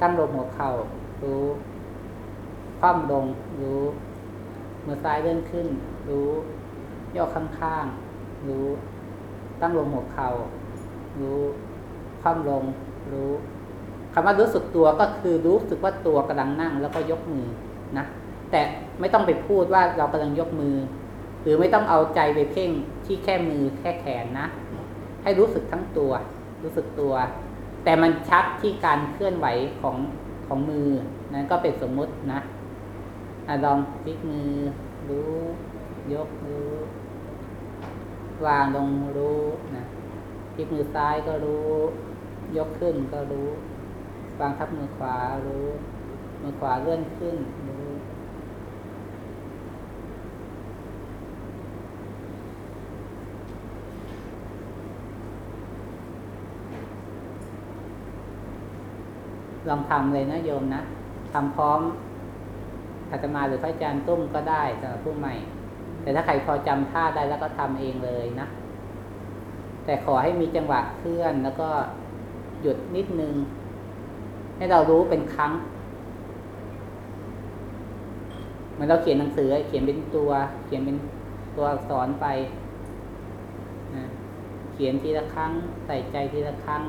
S1: ตั้งลงหัวเข่า รู้ คว่ำลง รู้ มือซ้ายเลื่อนขึ้น รู้ยกข้างๆ รู้ ตั้งลงหัวเข่า รู้คว่ำลง รู้คำว่ารู้สึกตัวก็คือรู้สึกว่าตัวกำลังนั่งแล้วก็ยกมือนะแต่ไม่ต้องไปพูดว่าเรากำลังยกมือ รือไม่ต้องเอาใจไปเพ่งที่แค่มือแค่แขนนะ ให้รู้สึกทั้งตัว รู้สึกตัว แต่มันชัดที่การเคลื่อนไหวของของมือนั้นก็เป็นสมมุตินะอะลองพลิกมือ รู้ ยกรู้ วางลงรู้นะพลิกมือซ้ายก็รู้ ยกขึ้นก็รู้ วางทับมือขวารู้ มือขวาเลื่อนขึ้นรู้ ลองทำเลยนะโยมนะทำพร้อมอาตมาหรือพระอาจารย์ตุ้มก็ได้สำหรับผู้ใหม่ แต่ถ้าใครพอจำท่าได้แล้วก็ทำเองเลยนะ แต่ขอให้มีจังหวะเคลื่อนแล้วก็หยุดนิดนึง ให้เรารู้เป็นครั้งเหมือนเราเขียนหนังสือ เขียนเป็นตัว เขียนเป็นตัวอักษรไปเขียนทีละครั้ง ใส่ใจทีละครั้ง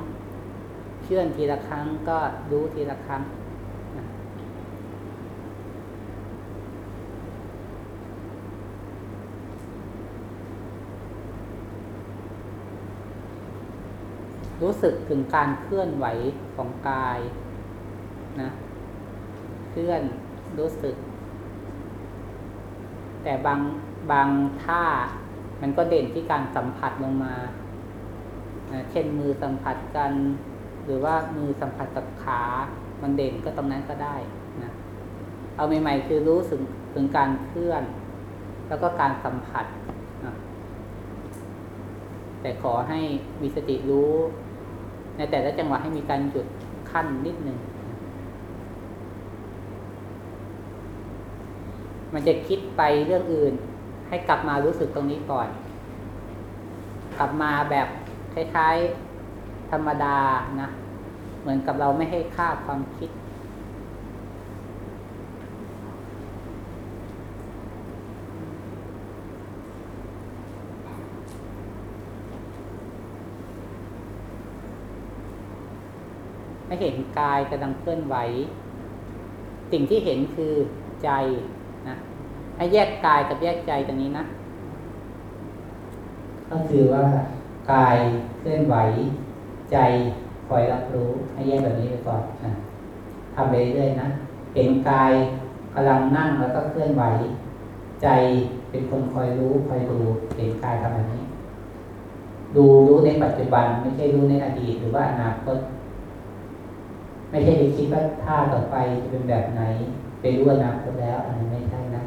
S1: เคลื่อนทีละครั้งก็รู้ทีละครั้งรู้สึกถึงการเคลื่อนไหวของกายนะเคลื่อนรู้สึก แต่บางบางท่ามันก็เด่นที่การสัมผัสลงมานะเช่นมือสัมผัสกัน หรือว่ามือสัมผัสกับขามันเด่นก็ตรงนั้นก็ได้นะเอาใหม่ๆคือรู้สึกถึงการเคลื่อน แล้วก็การสัมผัสนะแต่ขอให้มีสติรู้ ในแต่ละจังหวะให้มีการหยุดขั้นนิดหนึ่งมันจะคิดไปเรื่องอื่น ให้กลับมารู้สึกตรงนี้ก่อน กลับมาแบบคล้ายๆ ธรรมดานะเหมือนกับเราไม่ให้ค่าความคิดให้เห็นกายกำลังเคลื่อนไหว สิ่งที่เห็นคือใจนะให้แยกกายกับแยกใจตรงนี้นะ ก็คือว่ากายเคลื่อนไหว ใจคอยรับรู้ให้แยกแบบนี้ไปก่อนนะทำไปเรื่อยๆนะเห็นกายกำลังนั่งแล้วก็เคลื่อนไหว ใจเป็นคนคอยรู้คอยดูเห็นกายทำแบบนี้ ดูรู้ในปัจจุบัน ไม่ใช่รู้ในอดีตหรือว่าอนาคตไม่ใช่ไปคิดว่าท่าต่อไปจะเป็นแบบไหนไปรู้อนาคตแล้วอันนี้ไม่ใช่นะ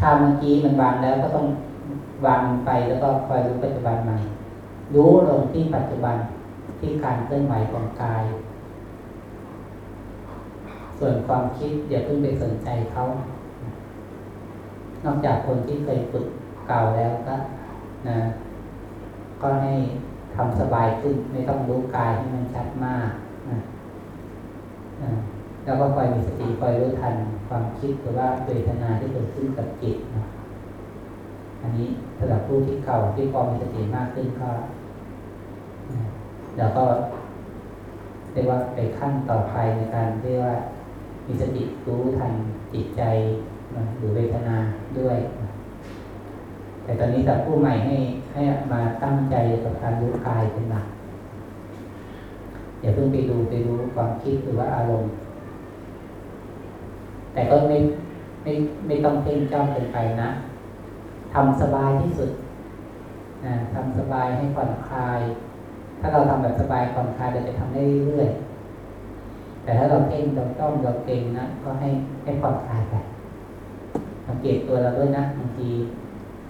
S1: ถ้าเมื่อกี้มันวางแล้วก็ต้องวางไปแล้วก็คอยรู้ปัจจุบันใหม่ รู้ลงที่ปัจจุบันที่การเคลื่อนไหวของกาย ส่วนความคิดอย่าเพิ่งไปสนใจเขา นอกจากคนที่เคยฝึกเก่าแล้วก็นะก็ให้ทำสบายขึ้นไม่ต้องรู้กายให้มันชัดมากนะแล้วก็คอยมีสติคอยรู้ทันความคิดหรือว่าเวทนาที่เกิดขึ้นกับจิตนะอันนี้สำหรับผู้ที่เก่าที่พอมีสติมากขึ้นก็ แล้วก็เรียกว่าไปขั้นต่อไปในการเรียกว่ามีสติรู้ทันจิตใจนะหรือเวทนาด้วย แต่ตอนนี้สับผู้ใหม่ให้ให้มาตั้งใจกับการรู้กายเป็นหลักอย่าเพิ่งไปดูไปรู้ความคิดหรือว่าอารมณ์ แต่ก็ไม่ไม่ไม่ต้องเพ่งจ้องเกินไปนะทำสบายที่สุดนะทำสบายให้ผ่อนคลาย ถ้าเราทำแบบสบายผ่อนคลายเราจะทำได้เรื่อยๆแต่ถ้าเราเพ่งเราจ้องเราเก่งนะก็ให้ให้ผ่อนคลายไปสังเกตตัวเราด้วยนะบางที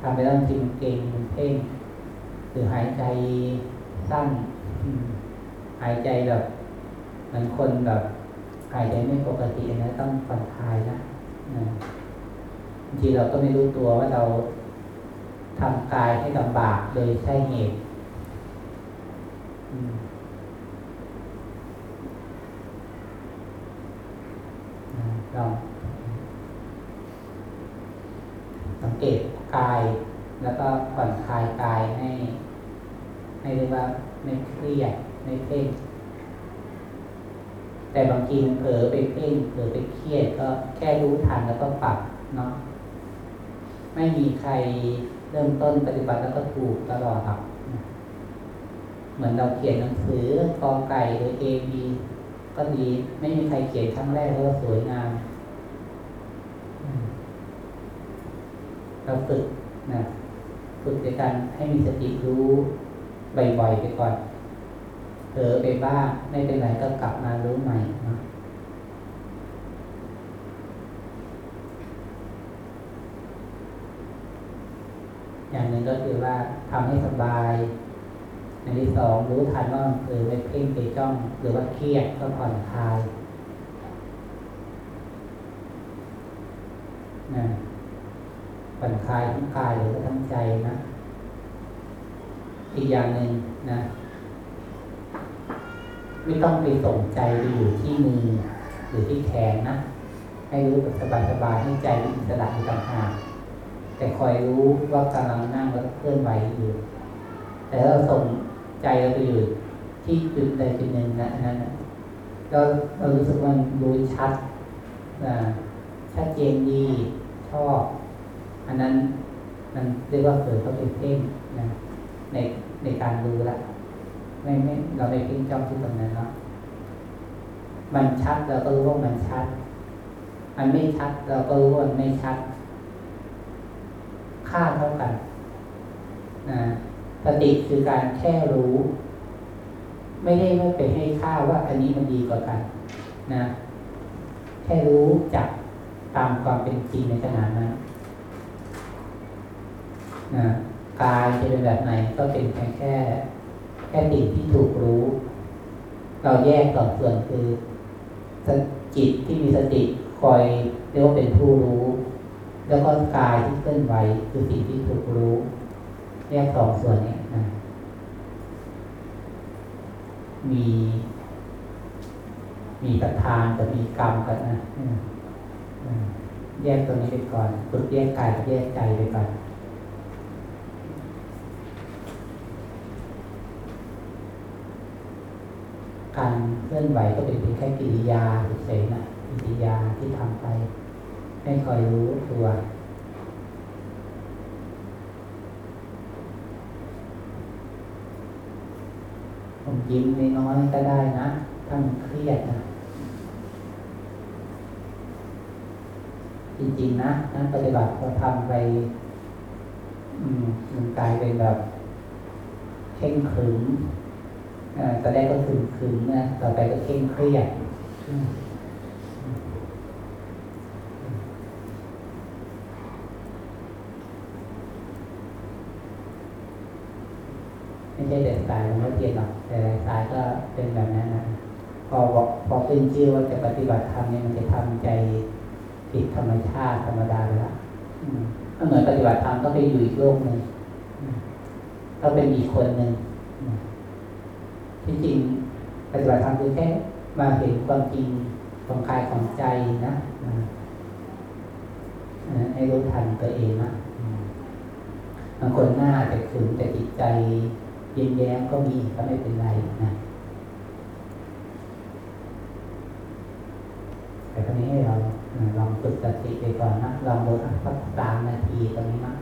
S1: ทำไปแล้วบางทีมันเก่งมันเพ่งหรือหายใจสั้นหายใจแบบเหมือนคนแบบหายใจไม่ปกตินะต้องผ่อนคลายนะบางทีเราก็ไม่รู้ตัวว่าเราทำกายให้ลำบากโดยใช่เหตุ ลองสังเกตกาย แล้วก็ผ่อนคลายกายให้ ให้เรียกว่าไม่เครียดไม่เพ่งแต่บางทีมันเผลอไปเพ่งเผลอไปเครียดก็แค่รู้ทันแล้วก็ปรับเนาะไม่มีใครเริ่มต้นปฏิบัติแล้วก็ถูกตลอดครับ เหมือนเราเขียนหนังสือกองไก่หรือ A B ก็ดีไม่มีใครเขียนครั้งแรกแล้วก็สวยงามเราฝึกนะฝึกในการให้มีสติรู้บ่อยๆไปก่อนเผลอไปบ้างไม่เป็นไรก็กลับมารู้ใหม่นะอย่างหนึ่งก็คือว่าทำให้สบาย อันที่สองรู้ทันว่ามันเผลอไปเพ่งไปจ้องหรือว่าเครียดก็ผ่อนคลายนะผ่อนคลายทั้งกายหรือทั้งใจนะ อีกอย่างหนึ่งนะ ไม่ต้องไปสนใจไปอยู่ที่มือหรือที่แขนนะ ให้รู้แบบสบายๆให้ใจอิสระอยู่ต่างหากแต่คอยรู้ว่ากำลังนั่งแล้วเคลื่อนไหวอยู่ แต่ถ้าเราส่ง ใจเราไปอยู่ที่จุดใดจุดหนึ่งนะนั้นน่ะเราเรารู้สึกว่ามันรู้ชัดนะชัดเจนดีชอบอันนั้นมันเรียกว่าเกิดเขาเป็นเพ่งนะในในการรู้ละไม่ไม่เราไม่เพ่งจ้องที่ตรงนั้นเนาะมันชัดเราก็รู้ว่ามันชัด มันไม่ชัดเราก็รู้ว่ามันไม่ชัด ค่าเท่ากันนะ สติคือการแค่รู้ ไม่ได้ไม่ไปให้ค่าว่าอันนี้มันดีกว่ากัน นะ แค่รู้จักตามความเป็นจริงในขณะนั้นนะกายจะเป็นแบบไหนก็เป็นแค่แค่แค่สิ่งที่ถูกรู้ เราแยกสองส่วนคือจิตที่มีสติคอยเรียกว่าเป็นผู้รู้ แล้วก็กายที่เคลื่อนไหวคือสิ่งที่ถูกรู้ แยกสองส่วนนี้นะมี มีประธานกับมีกรรมกันนะแยกตัวนี้ไปก่อนฝึกแยกกายกับแยกใจไปก่อนการเคลื่อนไหวก็เป็นเพียงแค่กิริยาเฉยๆนะกิริยาที่ทำไป ให้คอยรู้ตัว ผม ยิ้มน้อยๆก็ได้นะ ถ้ามันเครียดนะจริงๆนะนักปฏิบัติเราทำไปอืมันกลายเป็นแบบเข่งขึงอ่าตอนแรกก็ขึงขึงนะต่อไปก็เข่งเครียด ไม่ใช่เด็กสายของนักเรียนหรอกแต่สายก็เป็นแบบนั้นนะพอบอกพอขึ้นชื่อว่าจะปฏิบัติธรรมเนี่ยมันจะทำใจผิดธรรมชาติธรรมดาไปแล้วก็เหมือนปฏิบัติธรรมก็ไปอยู่อีกโลกหนึ่งก็เป็นอีกคนหนึ่งที่จริงปฏิบัติธรรมคือแค่มาเห็นความจริงของกายของใจนะให้รู้ทันตัวเองนะบางคนหน้าจะขึงแต่จิตใจ เย็นแย้มก็มีก็ไม่เป็นไรนะแต่ตอนนี้ให้เราลองฝึกสติไปก่อนนะลองดูสักสามนาทีตรงนี้นะ